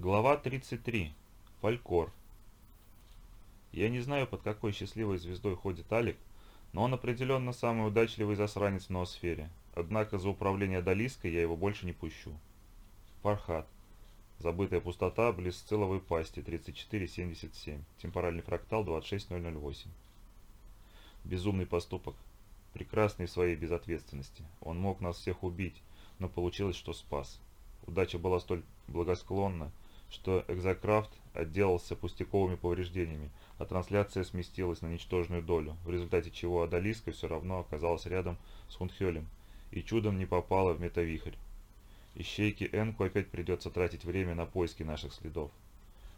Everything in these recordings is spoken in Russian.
Глава 33. Фолькор. Я не знаю, под какой счастливой звездой ходит Алик, но он определенно самый удачливый засранец в ноосфере. Однако за управление Далиской я его больше не пущу. Фархат. Забытая пустота близ целовой пасти 3477. Темпоральный фрактал 26008. Безумный поступок. Прекрасный в своей безответственности. Он мог нас всех убить, но получилось, что спас. Удача была столь благосклонна, что Экзокрафт отделался пустяковыми повреждениями, а трансляция сместилась на ничтожную долю, в результате чего Адалиска все равно оказалась рядом с Хунхелем и чудом не попала в метавихрь. Ищейке Энку опять придется тратить время на поиски наших следов.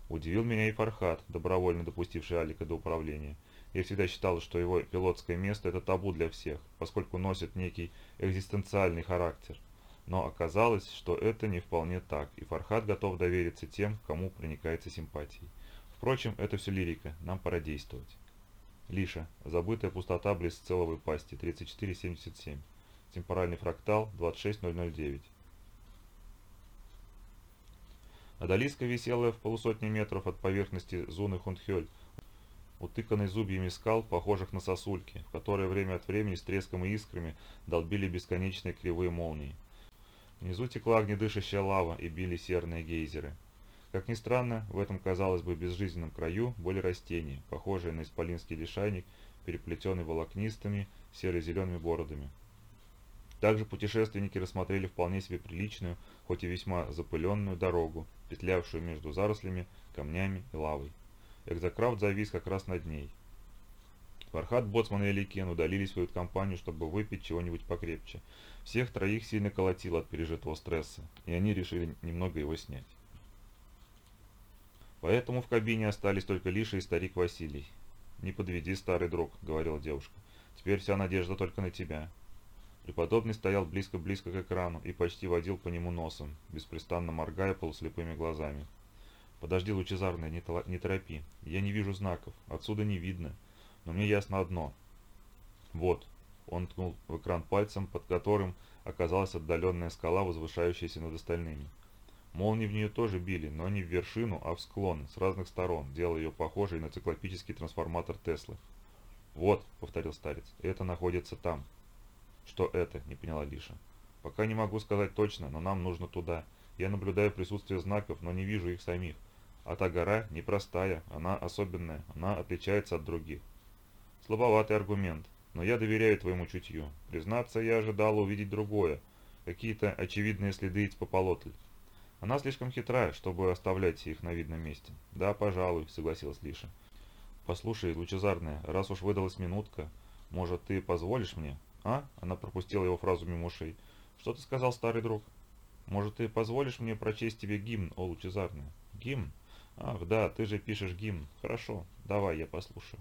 Удивил меня и Фархат, добровольно допустивший Алика до управления. Я всегда считал, что его пилотское место – это табу для всех, поскольку носит некий экзистенциальный характер – но оказалось, что это не вполне так, и Фархад готов довериться тем, кому проникается симпатией. Впрочем, это все лирика, нам пора действовать. Лиша. Забытая пустота близ целовой пасти. 3477. Темпоральный фрактал 26009. Адалиска висела в полусотни метров от поверхности зоны Хунхёль, утыканной зубьями скал, похожих на сосульки, в которые время от времени с треском и искрами долбили бесконечные кривые молнии. Внизу текла огнедышащая лава и били серные гейзеры. Как ни странно, в этом, казалось бы, безжизненном краю были растения, похожие на исполинский лишайник, переплетенный волокнистыми серо-зелеными бородами. Также путешественники рассмотрели вполне себе приличную, хоть и весьма запыленную дорогу, петлявшую между зарослями, камнями и лавой. Экзокрафт завис как раз над ней. Фархат, Боцман и Эликен удалились в свою компанию, чтобы выпить чего-нибудь покрепче. Всех троих сильно колотило от пережитого стресса, и они решили немного его снять. Поэтому в кабине остались только Лиша и старик Василий. «Не подведи, старый друг», — говорила девушка. «Теперь вся надежда только на тебя». Преподобный стоял близко-близко к экрану и почти водил по нему носом, беспрестанно моргая полуслепыми глазами. «Подожди, лучезарная, не, не торопи. Я не вижу знаков. Отсюда не видно. Но мне ясно одно. Вот, он ткнул в экран пальцем, под которым оказалась отдаленная скала, возвышающаяся над остальными. Молнии в нее тоже били, но не в вершину, а в склон, с разных сторон, делая ее похожей на циклопический трансформатор Теслы. «Вот», — повторил старец, — «это находится там». «Что это?» — не поняла Лиша. «Пока не могу сказать точно, но нам нужно туда. Я наблюдаю присутствие знаков, но не вижу их самих. А та гора непростая, она особенная, она отличается от других». Слабоватый аргумент, но я доверяю твоему чутью. Признаться, я ожидал увидеть другое, какие-то очевидные следы Ицпополотль. Она слишком хитрая, чтобы оставлять их на видном месте. Да, пожалуй, согласилась Лиша. Послушай, лучезарная, раз уж выдалась минутка, может, ты позволишь мне? А? Она пропустила его фразу мимо ушей. Что ты сказал, старый друг? Может, ты позволишь мне прочесть тебе гимн, о лучезарная? Гимн? Ах, да, ты же пишешь гимн. Хорошо, давай, я послушаю.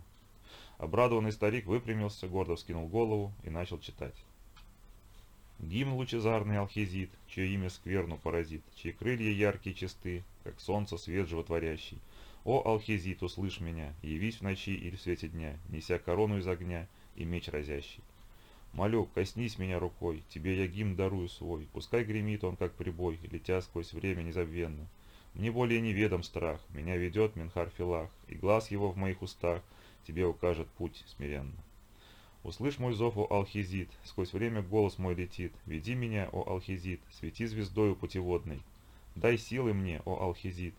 Обрадованный старик выпрямился, гордо вскинул голову и начал читать. Гимн лучезарный алхизит, чье имя скверну поразит, чьи крылья яркие чисты, как солнце свет животворящий. О, алхизит, услышь меня, явись в ночи или в свете дня, неся корону из огня и меч разящий. Молю, коснись меня рукой, тебе я гимн дарую свой, пускай гремит он, как прибой, летя сквозь время незабвенно. Мне более неведом страх, меня ведет Минхар Филах, и глаз его в моих устах — тебе укажет путь смиренно. Услышь мой зов, о Алхизит, сквозь время голос мой летит. Веди меня, о Алхизит, свети звездою путеводной. Дай силы мне, о Алхизит,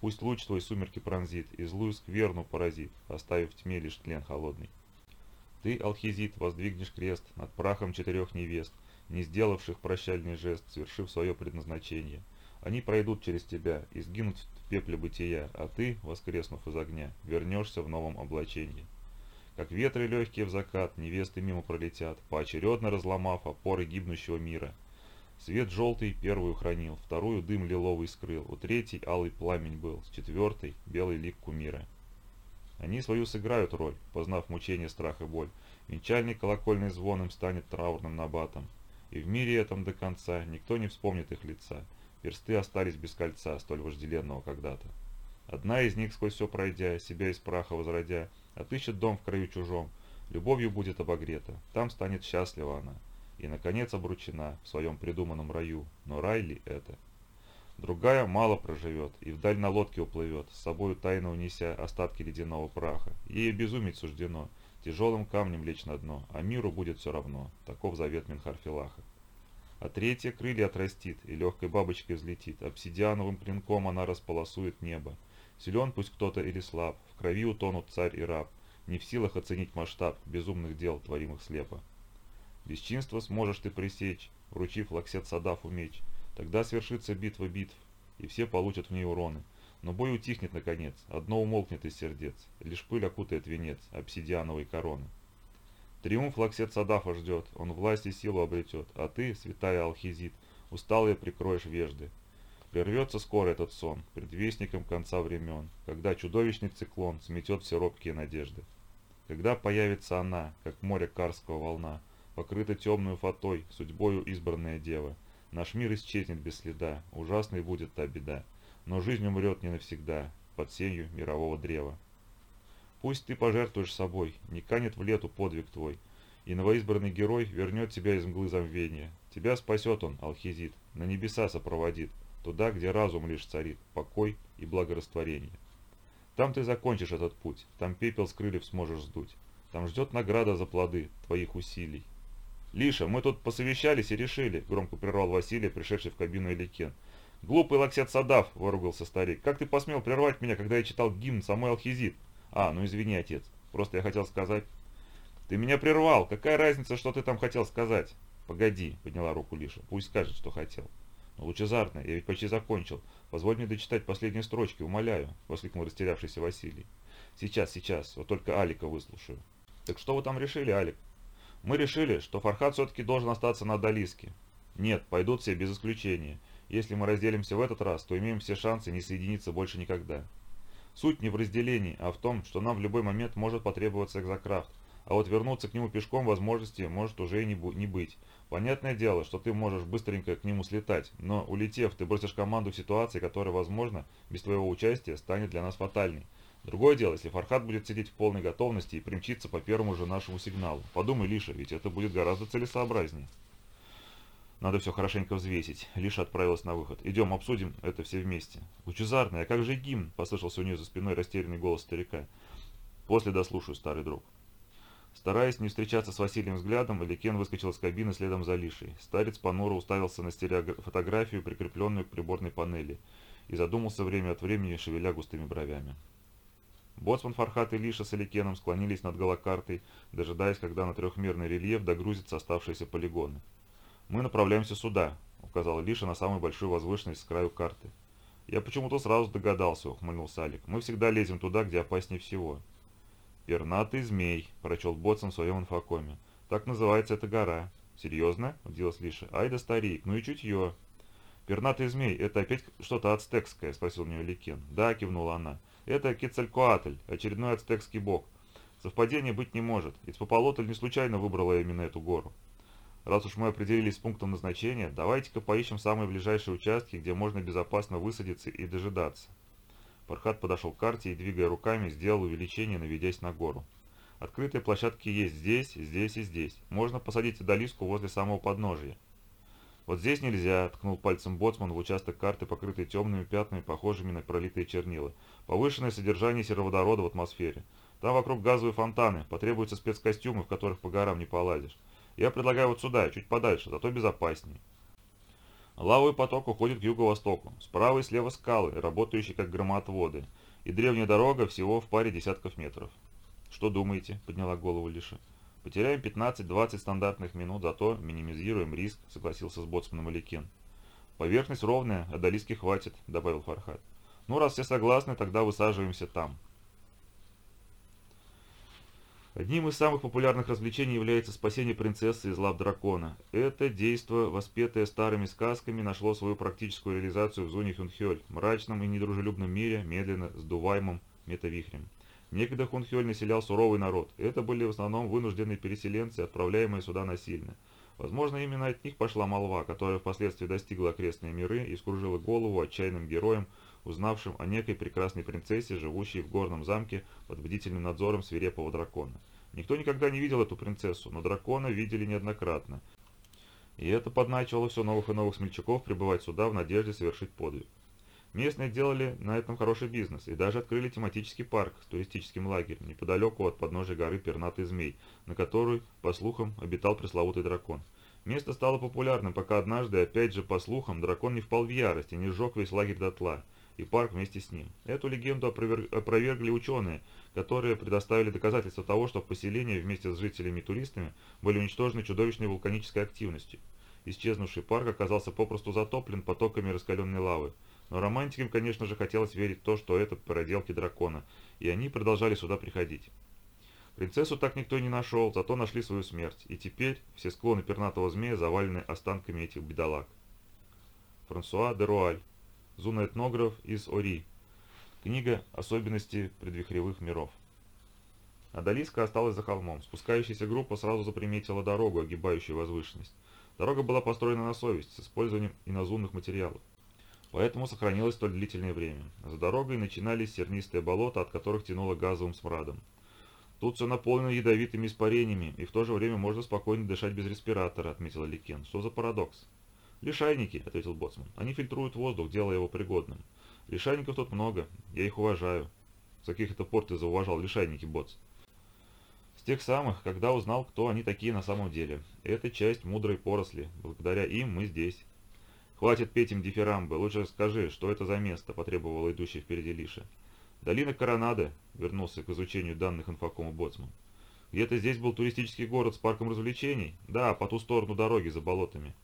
пусть луч твой сумерки пронзит и злую скверну поразит, оставив в тьме лишь тлен холодный. Ты, Алхизит, воздвигнешь крест над прахом четырех невест, не сделавших прощальный жест, свершив свое предназначение. Они пройдут через тебя и сгинут в пепле бытия, а ты, воскреснув из огня, вернешься в новом облачении. Как ветры легкие в закат, невесты мимо пролетят, поочередно разломав опоры гибнущего мира. Свет желтый первую хранил, вторую дым лиловый скрыл, у третьей алый пламень был, с четвертой белый лик кумира. Они свою сыграют роль, познав мучение, страх и боль. Венчальный колокольный звон им станет траурным набатом. И в мире этом до конца никто не вспомнит их лица. Персты остались без кольца, столь вожделенного когда-то. Одна из них, сквозь все пройдя, себя из праха возродя, отыщет дом в краю чужом, любовью будет обогрета, там станет счастлива она, и, наконец, обручена в своем придуманном раю, но рай ли это? Другая мало проживет и вдаль на лодке уплывет, с собою тайно унеся остатки ледяного праха. Ей безумить суждено, тяжелым камнем лечь на дно, а миру будет все равно. Таков завет Минхарфилаха. А третья крылья отрастит и легкой бабочкой взлетит. Обсидиановым клинком она располосует небо. Силен пусть кто-то или слаб, в крови утонут царь и раб, не в силах оценить масштаб безумных дел, творимых слепо. Бесчинство сможешь ты пресечь, вручив Лаксет Садафу меч. Тогда свершится битва битв, и все получат в ней уроны. Но бой утихнет наконец, одно умолкнет из сердец, лишь пыль окутает венец обсидиановой короны. Триумф Лаксет Садафа ждет, он власть и силу обретет, а ты, святая Алхизит, усталые прикроешь вежды. Прервется скоро этот сон, предвестником конца времен, когда чудовищный циклон сметет все робкие надежды. Когда появится она, как море карского волна, покрыта темную фатой, судьбою избранная дева, наш мир исчезнет без следа, ужасной будет та беда, но жизнь умрет не навсегда, под сенью мирового древа. Пусть ты пожертвуешь собой, не канет в лету подвиг твой, и новоизбранный герой вернет тебя из мглы забвения. Тебя спасет он, Алхизит, на небеса сопроводит, туда, где разум лишь царит, покой и благорастворение. Там ты закончишь этот путь, там пепел с крыльев сможешь сдуть, там ждет награда за плоды твоих усилий. «Лиша, мы тут посовещались и решили», — громко прервал Василий, пришедший в кабину Эликен. «Глупый лаксет Садав», — выругался старик, — «как ты посмел прервать меня, когда я читал гимн самой Алхизит?» «А, ну извини, отец, просто я хотел сказать...» «Ты меня прервал, какая разница, что ты там хотел сказать?» «Погоди», — подняла руку Лиша, — «пусть скажет, что хотел». «Ну, лучезарно, я ведь почти закончил. Позволь мне дочитать последние строчки, умоляю», — воскликнул растерявшийся Василий. «Сейчас, сейчас, вот только Алика выслушаю». «Так что вы там решили, Алик?» «Мы решили, что Фархат все-таки должен остаться на Далиске». «Нет, пойдут все без исключения. Если мы разделимся в этот раз, то имеем все шансы не соединиться больше никогда». Суть не в разделении, а в том, что нам в любой момент может потребоваться экзокрафт, а вот вернуться к нему пешком возможности может уже и не, не быть. Понятное дело, что ты можешь быстренько к нему слетать, но улетев, ты бросишь команду в ситуации, которая, возможно, без твоего участия станет для нас фатальной. Другое дело, если Фархат будет сидеть в полной готовности и примчиться по первому же нашему сигналу. Подумай, Лиша, ведь это будет гораздо целесообразнее. Надо все хорошенько взвесить. Лиша отправилась на выход. «Идем, обсудим это все вместе». «Лучезарный, а как же гимн?» – послышался у нее за спиной растерянный голос старика. «После дослушаю, старый друг». Стараясь не встречаться с Василием взглядом, Эликен выскочил из кабины следом за Лишей. Старец понуро уставился на фотографию, прикрепленную к приборной панели, и задумался время от времени, шевеля густыми бровями. Боцман Фархат и Лиша с Эликеном склонились над голокартой, дожидаясь, когда на трехмерный рельеф догрузятся оставшиеся полигоны. «Мы направляемся сюда», — указал Лиша на самую большую возвышенность с краю карты. «Я почему-то сразу догадался», — ухмыльнулся Алик. «Мы всегда лезем туда, где опаснее всего». «Пернатый змей», – прочел Ботсон в своем инфокоме. «Так называется эта гора». «Серьезно?» – удивилась Лиша. «Ай да старик, ну и чутье». «Пернатый змей – это опять что-то ацтекское?» – спросил у нее Ликен. «Да», – кивнула она. «Это Кецалькоатль, очередной ацтекский бог. Совпадения быть не может, ведь Пополотль не случайно выбрала именно эту гору. Раз уж мы определились с пунктом назначения, давайте-ка поищем самые ближайшие участки, где можно безопасно высадиться и дожидаться». Пархат подошел к карте и, двигая руками, сделал увеличение, наведясь на гору. Открытые площадки есть здесь, здесь и здесь. Можно посадить одолиску возле самого подножия. «Вот здесь нельзя», — ткнул пальцем боцман в участок карты, покрытый темными пятнами, похожими на пролитые чернила. «Повышенное содержание сероводорода в атмосфере. Там вокруг газовые фонтаны, потребуются спецкостюмы, в которых по горам не полазишь. Я предлагаю вот сюда, чуть подальше, зато безопаснее». Лавовый поток уходит к юго-востоку. Справа и слева скалы, работающие как громоотводы. И древняя дорога всего в паре десятков метров. «Что думаете?» – подняла голову Лиша. «Потеряем 15-20 стандартных минут, зато минимизируем риск», – согласился с боцманом Аликен. «Поверхность ровная, а до Лиски хватит», – добавил Фархат. «Ну, раз все согласны, тогда высаживаемся там». Одним из самых популярных развлечений является спасение принцессы из лап дракона. Это действо, воспетое старыми сказками, нашло свою практическую реализацию в зоне Хюнхёль, мрачном и недружелюбном мире, медленно сдуваемом метавихрем. Некогда Хунхёль населял суровый народ. Это были в основном вынужденные переселенцы, отправляемые сюда насильно. Возможно, именно от них пошла молва, которая впоследствии достигла окрестные миры и скружила голову отчаянным героям, узнавшим о некой прекрасной принцессе, живущей в горном замке под бдительным надзором свирепого дракона. Никто никогда не видел эту принцессу, но дракона видели неоднократно. И это подначивало все новых и новых смельчаков прибывать сюда в надежде совершить подвиг. Местные делали на этом хороший бизнес и даже открыли тематический парк с туристическим лагерем неподалеку от подножия горы Пернатый Змей, на которой, по слухам, обитал пресловутый дракон. Место стало популярным, пока однажды, опять же по слухам, дракон не впал в ярость и не сжег весь лагерь дотла, и парк вместе с ним. Эту легенду опровергли ученые, которые предоставили доказательства того, что поселение вместе с жителями и туристами были уничтожены чудовищной вулканической активностью. Исчезнувший парк оказался попросту затоплен потоками раскаленной лавы, но романтикам, конечно же, хотелось верить в то, что это проделки дракона, и они продолжали сюда приходить. Принцессу так никто не нашел, зато нашли свою смерть, и теперь все склоны пернатого змея завалены останками этих бедолаг. Франсуа де Руаль, зуноэтнограф из Ори. Книга «Особенности предвихревых миров». Адалиска осталась за холмом. Спускающаяся группа сразу заприметила дорогу, огибающую возвышенность. Дорога была построена на совесть, с использованием инозумных материалов поэтому сохранилось столь длительное время. За дорогой начинались сернистые болота, от которых тянуло газовым смрадом. «Тут все наполнено ядовитыми испарениями, и в то же время можно спокойно дышать без респиратора», — отметил Ликен. «Что за парадокс?» «Лишайники», — ответил Боцман. «Они фильтруют воздух, делая его пригодным. Лишайников тут много, я их уважаю». «С каких это пор ты зауважал лишайники, Боц?» «С тех самых, когда узнал, кто они такие на самом деле. Это часть мудрой поросли. Благодаря им мы здесь». «Хватит петь им дифирамбы, лучше скажи, что это за место», – потребовал идущий впереди Лиша. «Долина Коронада», – вернулся к изучению данных инфокома Боцман. «Где-то здесь был туристический город с парком развлечений? Да, по ту сторону дороги, за болотами».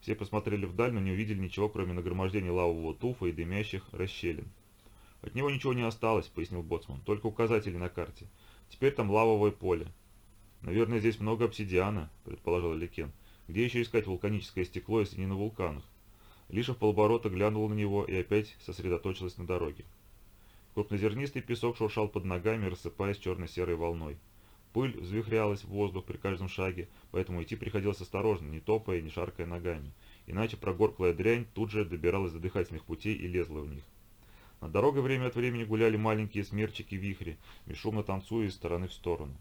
Все посмотрели вдаль, но не увидели ничего, кроме нагромождения лавового туфа и дымящих расщелин. «От него ничего не осталось», — пояснил Боцман, — «только указатели на карте. Теперь там лавовое поле». «Наверное, здесь много обсидиана», — предположил Лекен. «Где еще искать вулканическое стекло, если не на вулканах?» Лиша в полоборота глянула на него и опять сосредоточилась на дороге. Крупнозернистый песок шуршал под ногами, рассыпаясь черно-серой волной. Пыль взвихрялась в воздух при каждом шаге, поэтому идти приходилось осторожно, не топая, не шаркая ногами. Иначе прогорклая дрянь тут же добиралась до дыхательных путей и лезла в них. Над дорогой время от времени гуляли маленькие смерчики-вихри, бесшумно танцуя из стороны в сторону.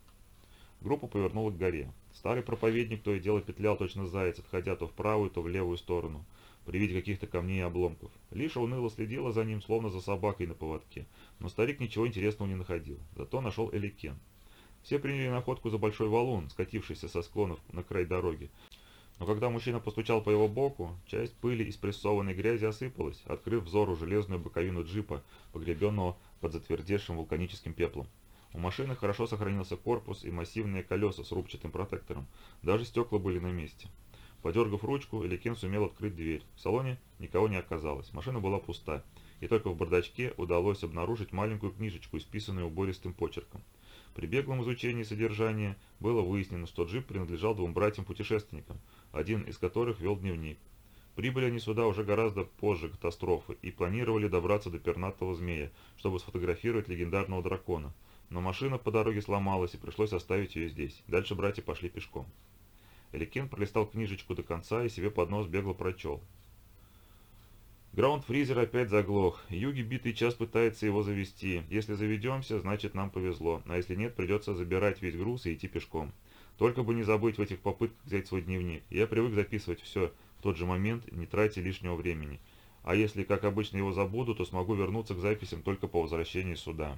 Группа повернула к горе. Старый проповедник то и дело петлял точно заяц, отходя то в правую, то в левую сторону при виде каких-то камней и обломков. Лиша уныло следила за ним, словно за собакой на поводке, но старик ничего интересного не находил, зато нашел Эликен. Все приняли находку за большой валун, скатившийся со склонов на край дороги. Но когда мужчина постучал по его боку, часть пыли и спрессованной грязи осыпалась, открыв взору железную боковину джипа, погребенного под затвердевшим вулканическим пеплом. У машины хорошо сохранился корпус и массивные колеса с рубчатым протектором, даже стекла были на месте. Подергав ручку, Эликен сумел открыть дверь. В салоне никого не оказалось, машина была пуста, и только в бардачке удалось обнаружить маленькую книжечку, исписанную убористым почерком. При беглом изучении содержания было выяснено, что джип принадлежал двум братьям-путешественникам, один из которых вел дневник. Прибыли они сюда уже гораздо позже катастрофы и планировали добраться до пернатого змея, чтобы сфотографировать легендарного дракона. Но машина по дороге сломалась и пришлось оставить ее здесь. Дальше братья пошли пешком. Эликен пролистал книжечку до конца и себе под нос бегло прочел. Граунд-фризер опять заглох. Юги битый час пытается его завести. Если заведемся, значит нам повезло. А если нет, придется забирать весь груз и идти пешком. Только бы не забыть в этих попытках взять свой дневник. Я привык записывать все в тот же момент, не тратя лишнего времени. А если, как обычно, его забуду, то смогу вернуться к записям только по возвращении сюда.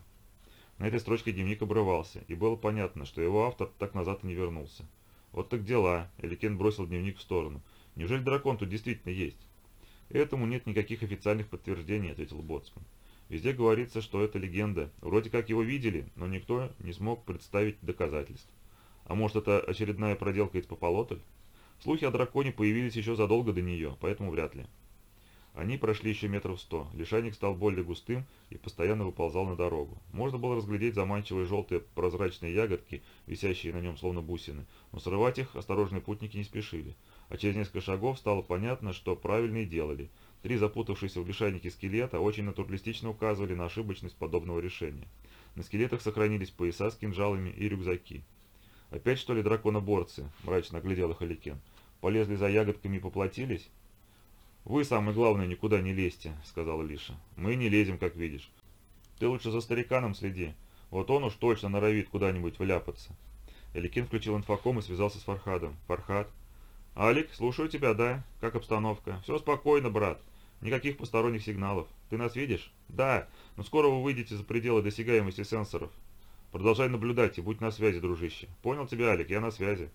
На этой строчке дневник обрывался, и было понятно, что его автор так назад и не вернулся. «Вот так дела», — Эликен бросил дневник в сторону. «Неужели дракон тут действительно есть?» «Этому нет никаких официальных подтверждений», — ответил Боцман. «Везде говорится, что это легенда. Вроде как его видели, но никто не смог представить доказательств. А может, это очередная проделка из Пополотль? Слухи о драконе появились еще задолго до нее, поэтому вряд ли». Они прошли еще метров сто. Лишайник стал более густым и постоянно выползал на дорогу. Можно было разглядеть заманчивые желтые прозрачные ягодки, висящие на нем словно бусины, но срывать их осторожные путники не спешили. А через несколько шагов стало понятно, что правильно и делали. Три запутавшиеся в лишайнике скелета очень натуралистично указывали на ошибочность подобного решения. На скелетах сохранились пояса с кинжалами и рюкзаки. «Опять, что ли, драконоборцы?» – мрачно оглядел их Аликен. «Полезли за ягодками и поплатились?» «Вы, самое главное, никуда не лезьте», — сказал Лиша. «Мы не лезем, как видишь. Ты лучше за стариканом следи. Вот он уж точно норовит куда-нибудь вляпаться». Эликин включил инфоком и связался с Фархадом. «Фархад?» «Алик, слушаю тебя, да? Как обстановка?» «Все спокойно, брат. Никаких посторонних сигналов. Ты нас видишь?» «Да, но скоро вы выйдете за пределы досягаемости сенсоров. Продолжай наблюдать и будь на связи, дружище. Понял тебя, Алик, я на связи».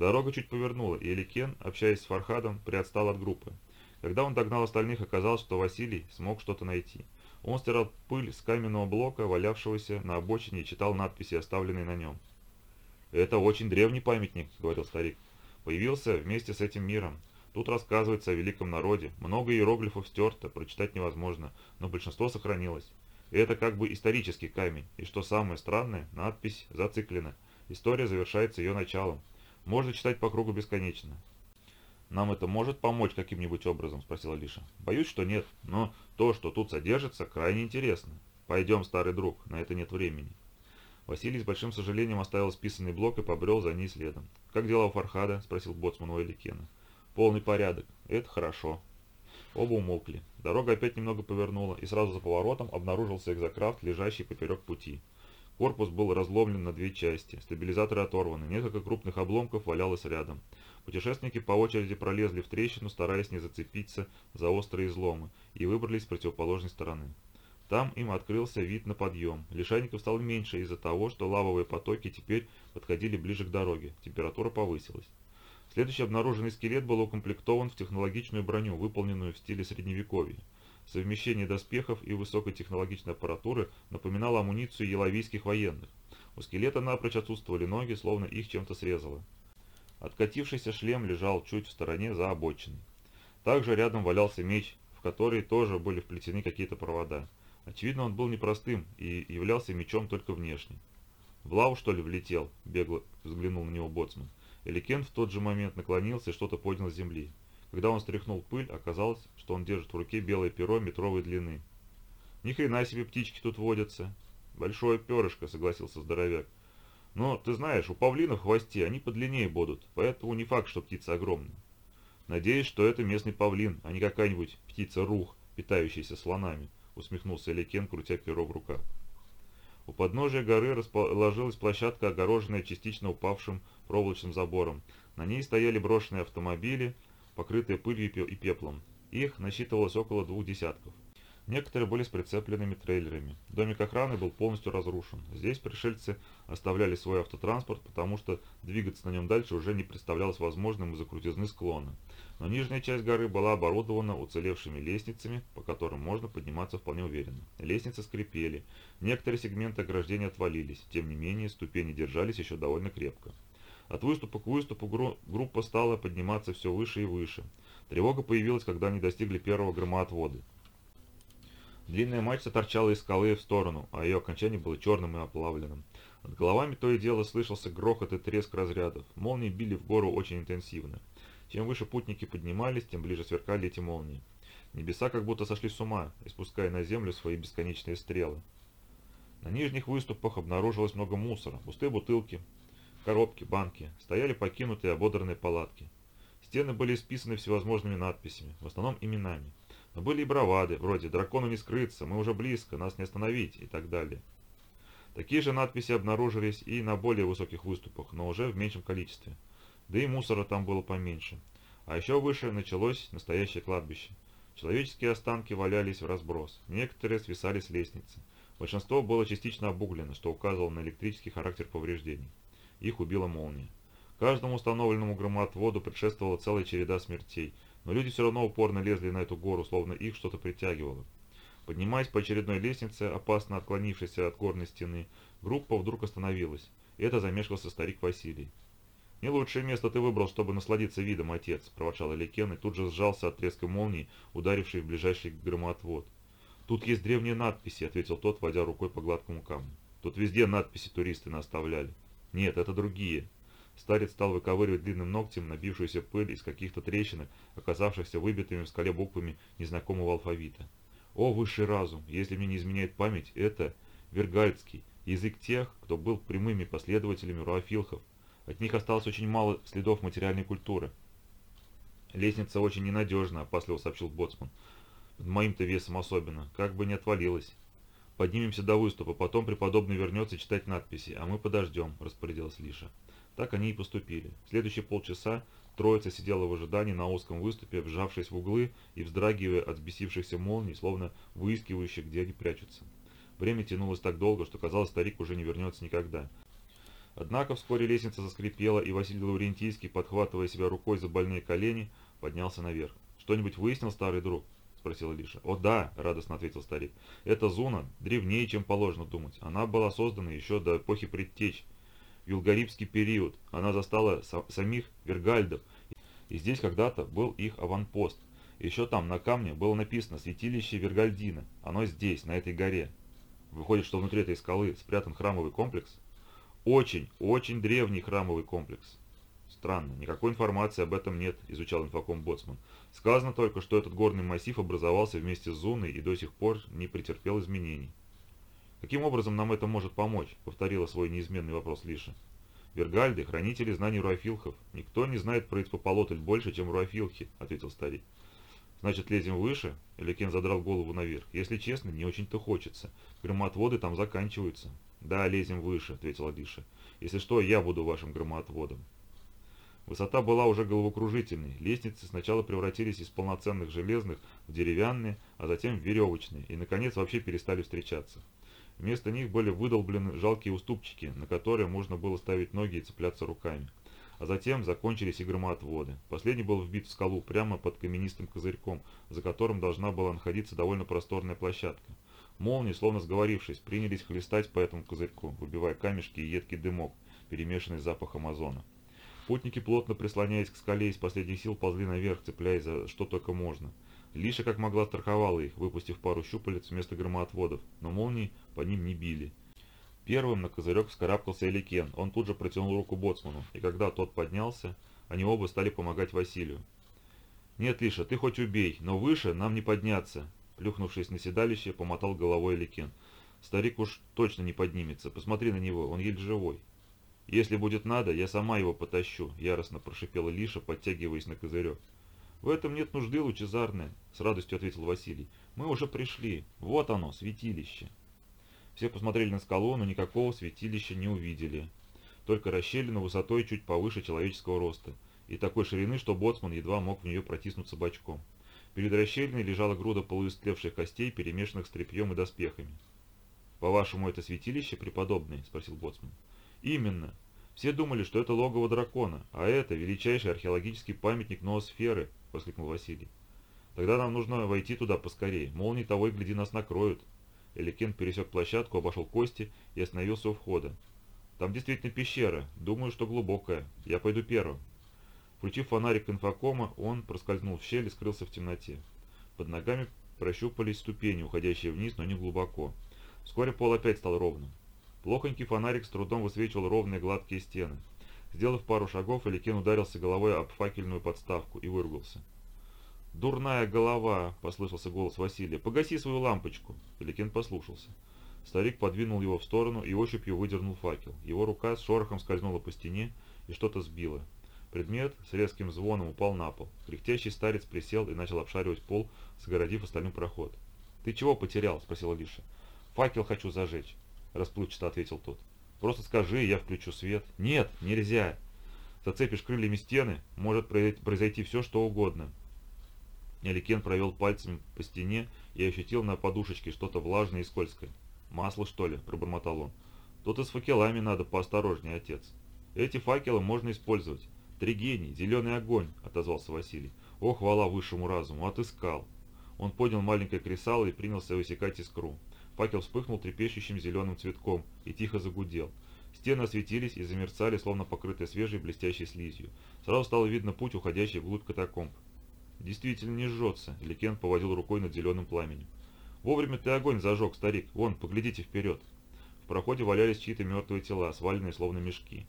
Дорога чуть повернула, и Эликен, общаясь с Фархадом, приотстал от группы. Когда он догнал остальных, оказалось, что Василий смог что-то найти. Он стирал пыль с каменного блока, валявшегося на обочине, и читал надписи, оставленные на нем. «Это очень древний памятник», — говорил старик. «Появился вместе с этим миром. Тут рассказывается о великом народе. Много иероглифов стерто, прочитать невозможно, но большинство сохранилось. И это как бы исторический камень. И что самое странное, надпись зациклена. История завершается ее началом. Можно читать по кругу бесконечно. «Нам это может помочь каким-нибудь образом?» – спросила Лиша. «Боюсь, что нет, но то, что тут содержится, крайне интересно. Пойдем, старый друг, на это нет времени». Василий с большим сожалением оставил списанный блок и побрел за ней следом. «Как дела у Фархада?» – спросил боцман у Эликена. «Полный порядок. Это хорошо». Оба умолкли. Дорога опять немного повернула, и сразу за поворотом обнаружился экзокрафт, лежащий поперек пути. Корпус был разломлен на две части, стабилизаторы оторваны, несколько крупных обломков валялось рядом. Путешественники по очереди пролезли в трещину, стараясь не зацепиться за острые изломы, и выбрались с противоположной стороны. Там им открылся вид на подъем. Лишайников стало меньше из-за того, что лавовые потоки теперь подходили ближе к дороге, температура повысилась. Следующий обнаруженный скелет был укомплектован в технологичную броню, выполненную в стиле средневековья. Совмещение доспехов и высокотехнологичной аппаратуры напоминало амуницию еловийских военных. У скелета напрочь отсутствовали ноги, словно их чем-то срезало. Откатившийся шлем лежал чуть в стороне за обочиной. Также рядом валялся меч, в который тоже были вплетены какие-то провода. Очевидно, он был непростым и являлся мечом только внешне. «В лаву, что ли, влетел?» – бегло взглянул на него боцман. Эликен в тот же момент наклонился и что-то поднял с земли. Когда он стряхнул пыль, оказалось, что он держит в руке белое перо метровой длины. «Ни хрена себе птички тут водятся!» «Большое перышко», — согласился здоровяк. «Но, ты знаешь, у павлинов в хвосте они подлиннее будут, поэтому не факт, что птица огромная. Надеюсь, что это местный павлин, а не какая-нибудь птица-рух, питающаяся слонами», — усмехнулся Элекен, крутя перо в руках. У подножия горы расположилась площадка, огороженная частично упавшим проволочным забором. На ней стояли брошенные автомобили, покрытые пылью и пеплом. Их насчитывалось около двух десятков. Некоторые были с прицепленными трейлерами. Домик охраны был полностью разрушен. Здесь пришельцы оставляли свой автотранспорт, потому что двигаться на нем дальше уже не представлялось возможным из-за крутизны склона. Но нижняя часть горы была оборудована уцелевшими лестницами, по которым можно подниматься вполне уверенно. Лестницы скрипели, некоторые сегменты ограждения отвалились, тем не менее ступени держались еще довольно крепко. От выступа к выступу гру группа стала подниматься все выше и выше. Тревога появилась, когда они достигли первого громоотвода. Длинная мачта торчала из скалы в сторону, а ее окончание было черным и оплавленным. Над головами то и дело слышался грохот и треск разрядов. Молнии били в гору очень интенсивно. Чем выше путники поднимались, тем ближе сверкали эти молнии. Небеса как будто сошли с ума, испуская на землю свои бесконечные стрелы. На нижних выступах обнаружилось много мусора, пустые бутылки, коробки, банки, стояли покинутые ободранные палатки. Стены были исписаны всевозможными надписями, в основном именами. Но были и бравады, вроде «Дракону не скрыться», «Мы уже близко», «Нас не остановить» и так далее. Такие же надписи обнаружились и на более высоких выступах, но уже в меньшем количестве. Да и мусора там было поменьше. А еще выше началось настоящее кладбище. Человеческие останки валялись в разброс, некоторые свисали с лестницы. Большинство было частично обуглено, что указывало на электрический характер повреждений. Их убила молния. Каждому установленному громоотводу предшествовала целая череда смертей, но люди все равно упорно лезли на эту гору, словно их что-то притягивало. Поднимаясь по очередной лестнице, опасно отклонившейся от горной стены, группа вдруг остановилась. Это замешкался старик Василий. «Не лучшее место ты выбрал, чтобы насладиться видом, отец», – проворчал Эликен и тут же сжался от треска молнии, ударившей в ближайший громоотвод. «Тут есть древние надписи», – ответил тот, водя рукой по гладкому камню. «Тут везде надписи туристы наставляли». Нет, это другие. Старец стал выковыривать длинным ногтем набившуюся пыль из каких-то трещинок, оказавшихся выбитыми в скале буквами незнакомого алфавита. О, высший разум, если мне не изменяет память, это вергальский, язык тех, кто был прямыми последователями руафилхов. От них осталось очень мало следов материальной культуры. «Лестница очень ненадежна», — опасливо сообщил Боцман. «Моим-то весом особенно, как бы не отвалилась». Поднимемся до выступа, потом преподобный вернется читать надписи, а мы подождем», – распорядилась Лиша. Так они и поступили. В следующие полчаса троица сидела в ожидании на узком выступе, вжавшись в углы и вздрагивая от взбесившихся молний, словно выискивающих, где они прячутся. Время тянулось так долго, что казалось, старик уже не вернется никогда. Однако вскоре лестница заскрипела, и Василий Лаврентийский, подхватывая себя рукой за больные колени, поднялся наверх. «Что-нибудь выяснил старый друг?» – спросил Лиша. «О да!» – радостно ответил старик. «Эта зона древнее, чем положено думать. Она была создана еще до эпохи предтеч. В период она застала самих вергальдов, и здесь когда-то был их аванпост. Еще там, на камне, было написано «Святилище Вергальдина». Оно здесь, на этой горе. Выходит, что внутри этой скалы спрятан храмовый комплекс? Очень, очень древний храмовый комплекс. Странно, никакой информации об этом нет, изучал инфоком Боцман. Сказано только, что этот горный массив образовался вместе с Зуной и до сих пор не претерпел изменений. Каким образом нам это может помочь? Повторила свой неизменный вопрос Лиша. Вергальды – хранители знаний руафилхов. Никто не знает про Ицпополотль больше, чем руафилхи, ответил старик. Значит, лезем выше? Эликен задрал голову наверх. Если честно, не очень-то хочется. Громоотводы там заканчиваются. Да, лезем выше, ответила Лиша. Если что, я буду вашим громоотводом. Высота была уже головокружительной. Лестницы сначала превратились из полноценных железных в деревянные, а затем в веревочные, и, наконец, вообще перестали встречаться. Вместо них были выдолблены жалкие уступчики, на которые можно было ставить ноги и цепляться руками а затем закончились и громоотводы. Последний был вбит в скалу прямо под каменистым козырьком, за которым должна была находиться довольно просторная площадка. Молнии, словно сговорившись, принялись хлестать по этому козырьку, выбивая камешки и едкий дымок, перемешанный с запахом озона. Путники, плотно прислоняясь к скале, из последних сил ползли наверх, цепляясь за что только можно. Лиша как могла страховала их, выпустив пару щупалец вместо громоотводов, но молнии по ним не били. Первым на козырек вскарабкался Эликен. Он тут же протянул руку боцману, и когда тот поднялся, они оба стали помогать Василию. «Нет, Лиша, ты хоть убей, но выше нам не подняться», плюхнувшись на седалище, помотал головой Эликен. «Старик уж точно не поднимется. Посмотри на него, он еле живой». «Если будет надо, я сама его потащу», — яростно прошипела Лиша, подтягиваясь на козырек. «В этом нет нужды, лучезарная», — с радостью ответил Василий. «Мы уже пришли. Вот оно, святилище». Все посмотрели на скалу, но никакого святилища не увидели. Только расщелину высотой чуть повыше человеческого роста, и такой ширины, что боцман едва мог в нее протиснуться бочком. Перед расщелиной лежала груда полуистлевших костей, перемешанных с тряпьем и доспехами. «По-вашему, это святилище, преподобный?» – спросил боцман. «Именно. Все думали, что это логово дракона, а это величайший археологический памятник ноосферы», – воскликнул Василий. «Тогда нам нужно войти туда поскорее. Молнии того и гляди нас накроют», Эликен пересек площадку, обошел кости и остановился у входа. «Там действительно пещера. Думаю, что глубокая. Я пойду первым». Включив фонарик инфокома, он проскользнул в щель и скрылся в темноте. Под ногами прощупались ступени, уходящие вниз, но не глубоко. Вскоре пол опять стал ровным. Плохонький фонарик с трудом высвечивал ровные гладкие стены. Сделав пару шагов, Эликен ударился головой об факельную подставку и выругался. «Дурная голова!» – послышался голос Василия. «Погаси свою лампочку!» Пеликин послушался. Старик подвинул его в сторону и ощупью выдернул факел. Его рука с шорохом скользнула по стене и что-то сбила. Предмет с резким звоном упал на пол. Кряхтящий старец присел и начал обшаривать пол, загородив остальным проход. «Ты чего потерял?» – спросил Алиша. «Факел хочу зажечь», – расплывчато ответил тот. «Просто скажи, я включу свет». «Нет, нельзя. Зацепишь крыльями стены, может произойти все, что угодно. Эликен провел пальцами по стене и ощутил на подушечке что-то влажное и скользкое. «Масло, что ли?» – пробормотал он. «Тут и с факелами надо поосторожнее, отец. Эти факелы можно использовать. Тригений, зеленый огонь!» – отозвался Василий. «О, хвала высшему разуму! Отыскал!» Он поднял маленькое кресало и принялся высекать искру. Факел вспыхнул трепещущим зеленым цветком и тихо загудел. Стены осветились и замерцали, словно покрытые свежей блестящей слизью. Сразу стало видно путь, уходящий вглубь катакомб. Действительно не жжется, Ликен поводил рукой над зеленым пламенем. Вовремя ты огонь зажег, старик. Вон, поглядите вперед. В проходе валялись чьи-то мертвые тела, сваленные словно мешки.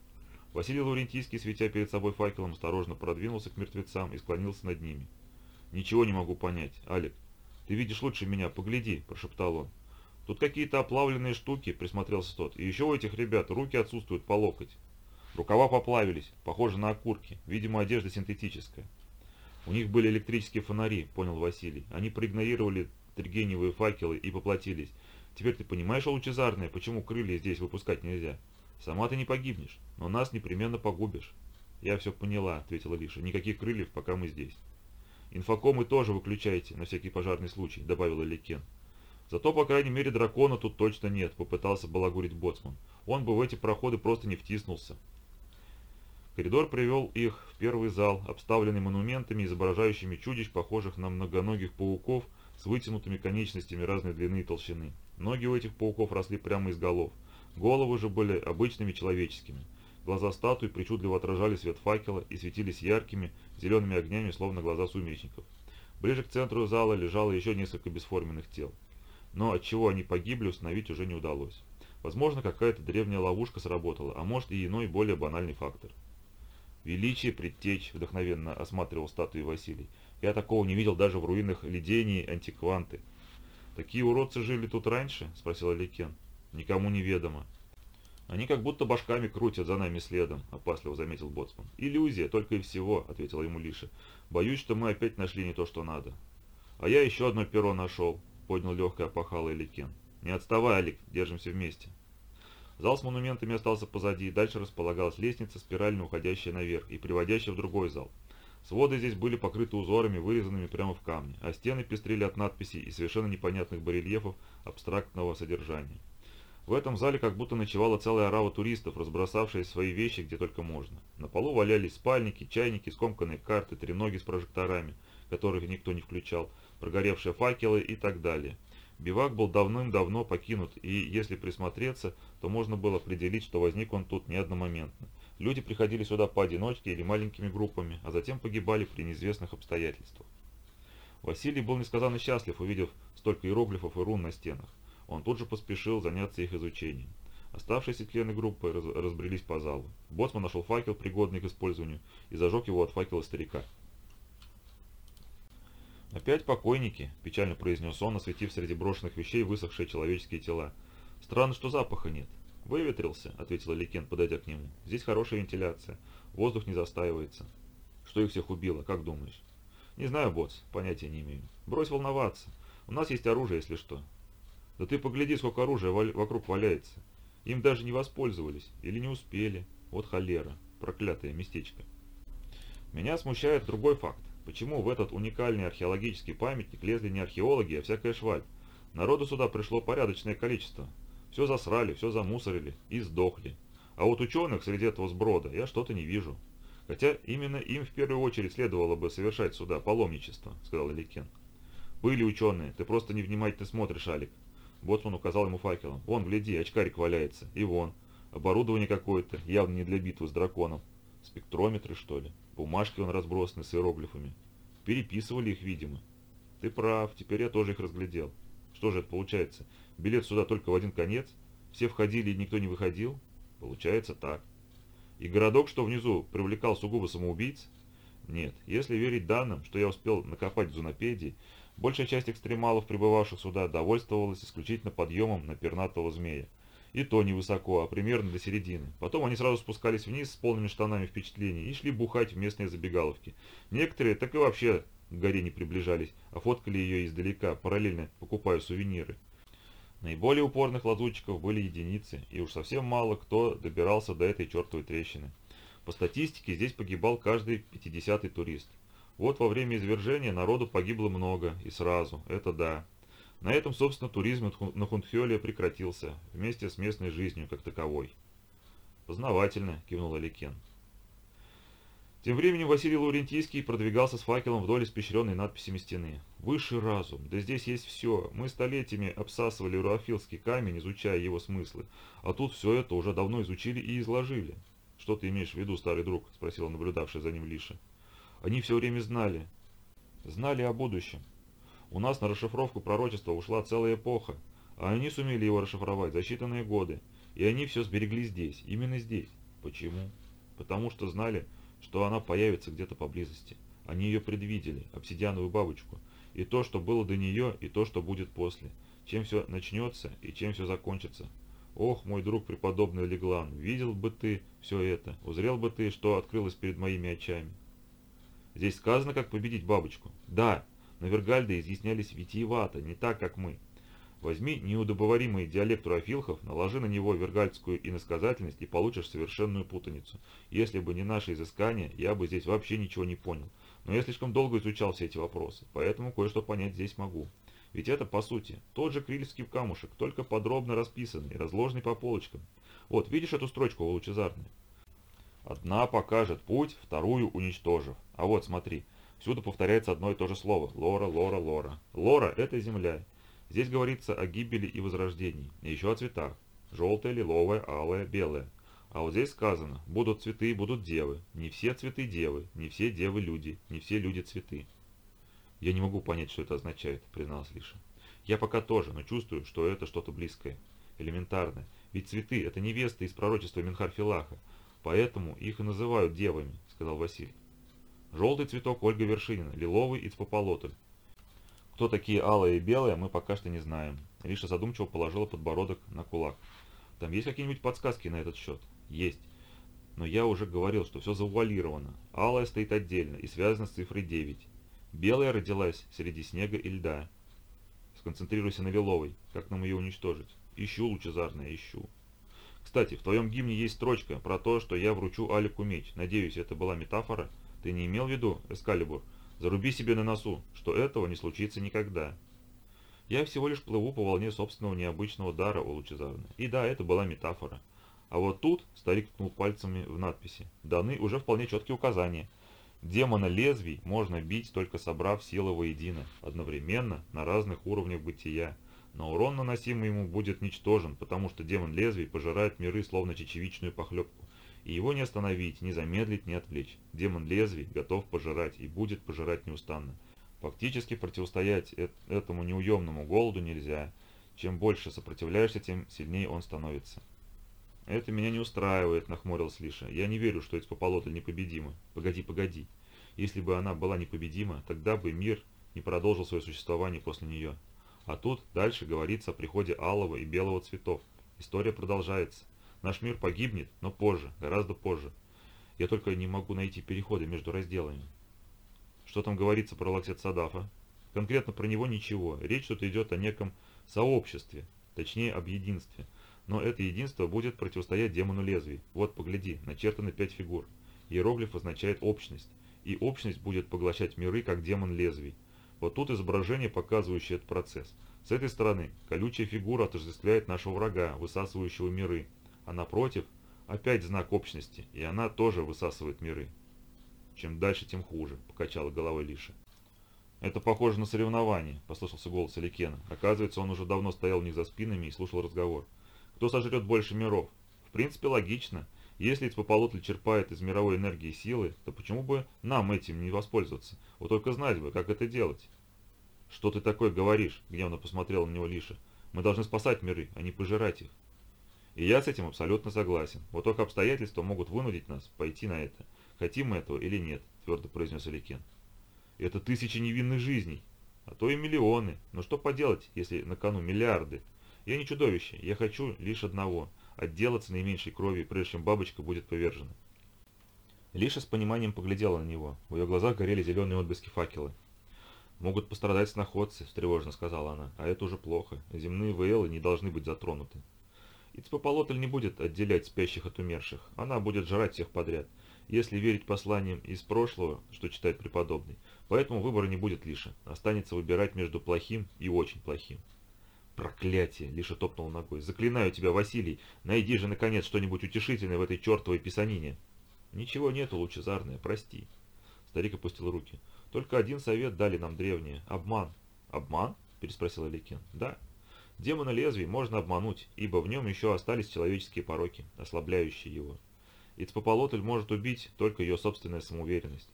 Василий Лаврентийский, светя перед собой факелом, осторожно продвинулся к мертвецам и склонился над ними. «Ничего не могу понять, Алик. Ты видишь лучше меня, погляди», – прошептал он. «Тут какие-то оплавленные штуки», – присмотрелся тот. «И еще у этих ребят руки отсутствуют по локоть. Рукава поплавились, похожи на окурки. Видимо, одежда синтетическая. У них были электрические фонари, понял Василий. Они проигнорировали тригениевые факелы и поплатились. Теперь ты понимаешь, лучезарное, почему крылья здесь выпускать нельзя? Сама ты не погибнешь, но нас непременно погубишь. Я все поняла, ответила Лиша. Никаких крыльев, пока мы здесь. Инфокомы тоже выключайте, на всякий пожарный случай, добавила Ликен. Зато, по крайней мере, дракона тут точно нет, попытался балагурить Боцман. Он бы в эти проходы просто не втиснулся. Коридор привел их в первый зал, обставленный монументами, изображающими чудищ, похожих на многоногих пауков с вытянутыми конечностями разной длины и толщины. Ноги у этих пауков росли прямо из голов. Головы же были обычными человеческими. Глаза статуи причудливо отражали свет факела и светились яркими зелеными огнями, словно глаза сумеречников. Ближе к центру зала лежало еще несколько бесформенных тел. Но от чего они погибли, установить уже не удалось. Возможно, какая-то древняя ловушка сработала, а может и иной, более банальный фактор. «Величие предтечь», — вдохновенно осматривал статуи Василий. «Я такого не видел даже в руинах Лидении Антикванты». «Такие уродцы жили тут раньше?» — спросил Аликен. «Никому не ведомо». «Они как будто башками крутят за нами следом», — опасливо заметил Боцман. «Иллюзия, только и всего», — ответила ему Лиша. «Боюсь, что мы опять нашли не то, что надо». «А я еще одно перо нашел», — поднял легкое опахало Эликен. «Не отставай, Алик, держимся вместе». Зал с монументами остался позади, дальше располагалась лестница, спирально уходящая наверх и приводящая в другой зал. Своды здесь были покрыты узорами, вырезанными прямо в камне, а стены пестрили от надписей и совершенно непонятных барельефов абстрактного содержания. В этом зале как будто ночевала целая орава туристов, разбросавшие свои вещи где только можно. На полу валялись спальники, чайники, скомканные карты, треноги с прожекторами, которых никто не включал, прогоревшие факелы и так далее. Бивак был давным-давно покинут, и если присмотреться, то можно было определить, что возник он тут не одномоментно. Люди приходили сюда поодиночке или маленькими группами, а затем погибали при неизвестных обстоятельствах. Василий был несказанно счастлив, увидев столько иероглифов и рун на стенах. Он тут же поспешил заняться их изучением. Оставшиеся члены группы раз разбрелись по залу. Боцман нашел факел, пригодный к использованию, и зажег его от факела старика. «Опять покойники», – печально произнес он, осветив среди брошенных вещей высохшие человеческие тела. «Странно, что запаха нет». «Выветрился», – ответил Ликен, подойдя к нему. «Здесь хорошая вентиляция. Воздух не застаивается». «Что их всех убило, как думаешь?» «Не знаю, Боц, понятия не имею. Брось волноваться. У нас есть оружие, если что». «Да ты погляди, сколько оружия вокруг валяется. Им даже не воспользовались. Или не успели. Вот холера. Проклятое местечко». «Меня смущает другой факт. Почему в этот уникальный археологический памятник лезли не археологи, а всякая шваль? Народу сюда пришло порядочное количество. Все засрали, все замусорили и сдохли. А вот ученых среди этого сброда я что-то не вижу. Хотя именно им в первую очередь следовало бы совершать сюда паломничество, сказал Ликен. Были ученые, ты просто невнимательно смотришь, Алик. Боцман указал ему факелом. Вон, гляди, очкарик валяется. И вон. Оборудование какое-то, явно не для битвы с драконом. Спектрометры, что ли? Бумажки он разбросаны с иероглифами. Переписывали их, видимо. Ты прав, теперь я тоже их разглядел. Что же это получается? Билет сюда только в один конец? Все входили и никто не выходил? Получается так. И городок, что внизу, привлекал сугубо самоубийц? Нет, если верить данным, что я успел накопать в зонопедии, большая часть экстремалов, прибывавших сюда, довольствовалась исключительно подъемом на пернатого змея. И то невысоко, а примерно до середины. Потом они сразу спускались вниз с полными штанами впечатлений и шли бухать в местные забегаловки. Некоторые так и вообще к горе не приближались, а фоткали ее издалека, параллельно покупая сувениры. Наиболее упорных лазутчиков были единицы, и уж совсем мало кто добирался до этой чертовой трещины. По статистике здесь погибал каждый пятидесятый турист. Вот во время извержения народу погибло много, и сразу, это да. На этом, собственно, туризм на Хунтхёле прекратился, вместе с местной жизнью как таковой. «Познавательно», — кивнул Аликен. Тем временем Василий Лаурентийский продвигался с факелом вдоль испещренной надписями стены. «Высший разум. Да здесь есть все. Мы столетиями обсасывали руафилский камень, изучая его смыслы. А тут все это уже давно изучили и изложили». «Что ты имеешь в виду, старый друг?» – спросил наблюдавший за ним Лиша. «Они все время знали. Знали о будущем. У нас на расшифровку пророчества ушла целая эпоха, а они сумели его расшифровать за считанные годы, и они все сберегли здесь, именно здесь. Почему? Потому что знали, что она появится где-то поблизости. Они ее предвидели, обсидиановую бабочку, и то, что было до нее, и то, что будет после, чем все начнется и чем все закончится. Ох, мой друг преподобный Леглан, видел бы ты все это, узрел бы ты, что открылось перед моими очами. Здесь сказано, как победить бабочку. Да, но Вергальды изъяснялись витиевато, не так, как мы. Возьми неудобоваримый диалект урафилхов, наложи на него вергальскую иносказательность и получишь совершенную путаницу. Если бы не наши изыскания, я бы здесь вообще ничего не понял. Но я слишком долго изучал все эти вопросы, поэтому кое-что понять здесь могу. Ведь это, по сути, тот же крильский камушек, только подробно расписанный разложенный по полочкам. Вот, видишь эту строчку у лучезарной? Одна покажет путь, вторую уничтожив. А вот, смотри, всюду повторяется одно и то же слово. Лора, лора, лора. Лора – это земля. Здесь говорится о гибели и возрождении, и еще о цветах. Желтое, лиловое, алое, белое. А вот здесь сказано, будут цветы, будут девы. Не все цветы девы, не все девы люди, не все люди цветы. Я не могу понять, что это означает, призналась Лиша. Я пока тоже, но чувствую, что это что-то близкое, элементарное. Ведь цветы – это невесты из пророчества Минхарфилаха, поэтому их и называют девами, сказал Василий. Желтый цветок Ольга Вершинина, лиловый Ицпополотль, кто такие алые и белые, мы пока что не знаем. Риша задумчиво положила подбородок на кулак. Там есть какие-нибудь подсказки на этот счет? Есть. Но я уже говорил, что все завуалировано. Алая стоит отдельно и связана с цифрой 9. Белая родилась среди снега и льда. Сконцентрируйся на лиловой. Как нам ее уничтожить? Ищу, лучезарная, ищу. Кстати, в твоем гимне есть строчка про то, что я вручу Алику меч. Надеюсь, это была метафора? Ты не имел в виду, Эскалибур, Заруби себе на носу, что этого не случится никогда. Я всего лишь плыву по волне собственного необычного дара, о лучезарно. И да, это была метафора. А вот тут старик ткнул пальцами в надписи. Даны уже вполне четкие указания. Демона лезвий можно бить, только собрав силы воедино, одновременно, на разных уровнях бытия. Но урон, наносимый ему, будет ничтожен, потому что демон лезвий пожирает миры, словно чечевичную похлебку и его не остановить, не замедлить, не отвлечь. Демон лезвий готов пожирать и будет пожирать неустанно. Фактически противостоять этому неуемному голоду нельзя. Чем больше сопротивляешься, тем сильнее он становится. «Это меня не устраивает», — нахмурился Лиша. «Я не верю, что Эцпополотль непобедима. Погоди, погоди. Если бы она была непобедима, тогда бы мир не продолжил свое существование после нее. А тут дальше говорится о приходе алого и белого цветов. История продолжается. Наш мир погибнет, но позже, гораздо позже. Я только не могу найти переходы между разделами. Что там говорится про Лаксет Садафа? Конкретно про него ничего. Речь тут идет о неком сообществе, точнее об единстве. Но это единство будет противостоять демону лезвий. Вот, погляди, начертаны пять фигур. Иероглиф означает общность. И общность будет поглощать миры, как демон лезвий. Вот тут изображение, показывающее этот процесс. С этой стороны колючая фигура отождествляет нашего врага, высасывающего миры а напротив, опять знак общности, и она тоже высасывает миры. Чем дальше, тем хуже, покачала головой Лиша. Это похоже на соревнование, послышался голос Аликена. Оказывается, он уже давно стоял у них за спинами и слушал разговор. Кто сожрет больше миров? В принципе, логично. Если Ицпополотль черпает из мировой энергии силы, то почему бы нам этим не воспользоваться? Вот только знать бы, как это делать. «Что ты такое говоришь?» – гневно посмотрел на него Лиша. «Мы должны спасать миры, а не пожирать их». И я с этим абсолютно согласен. Вот только обстоятельства могут вынудить нас пойти на это. Хотим мы этого или нет, твердо произнес Аликен. Это тысячи невинных жизней, а то и миллионы. Но что поделать, если на кону миллиарды? Я не чудовище, я хочу лишь одного – отделаться наименьшей крови, прежде чем бабочка будет повержена. Лиша с пониманием поглядела на него. В ее глазах горели зеленые отблески факела. «Могут пострадать сноходцы», – встревоженно сказала она. «А это уже плохо. Земные ВЛы не должны быть затронуты». Ицпополотль не будет отделять спящих от умерших, она будет жрать всех подряд, если верить посланиям из прошлого, что читает преподобный. Поэтому выбора не будет Лиша, останется выбирать между плохим и очень плохим. «Проклятие!» — Лиша топнул ногой. «Заклинаю тебя, Василий, найди же, наконец, что-нибудь утешительное в этой чертовой писанине!» «Ничего нету, лучезарное, прости!» Старик опустил руки. «Только один совет дали нам древние. Обман». «Обман?» — переспросил Аликин. «Да, Демона лезвий можно обмануть, ибо в нем еще остались человеческие пороки, ослабляющие его. Ицпополотль может убить только ее собственная самоуверенность.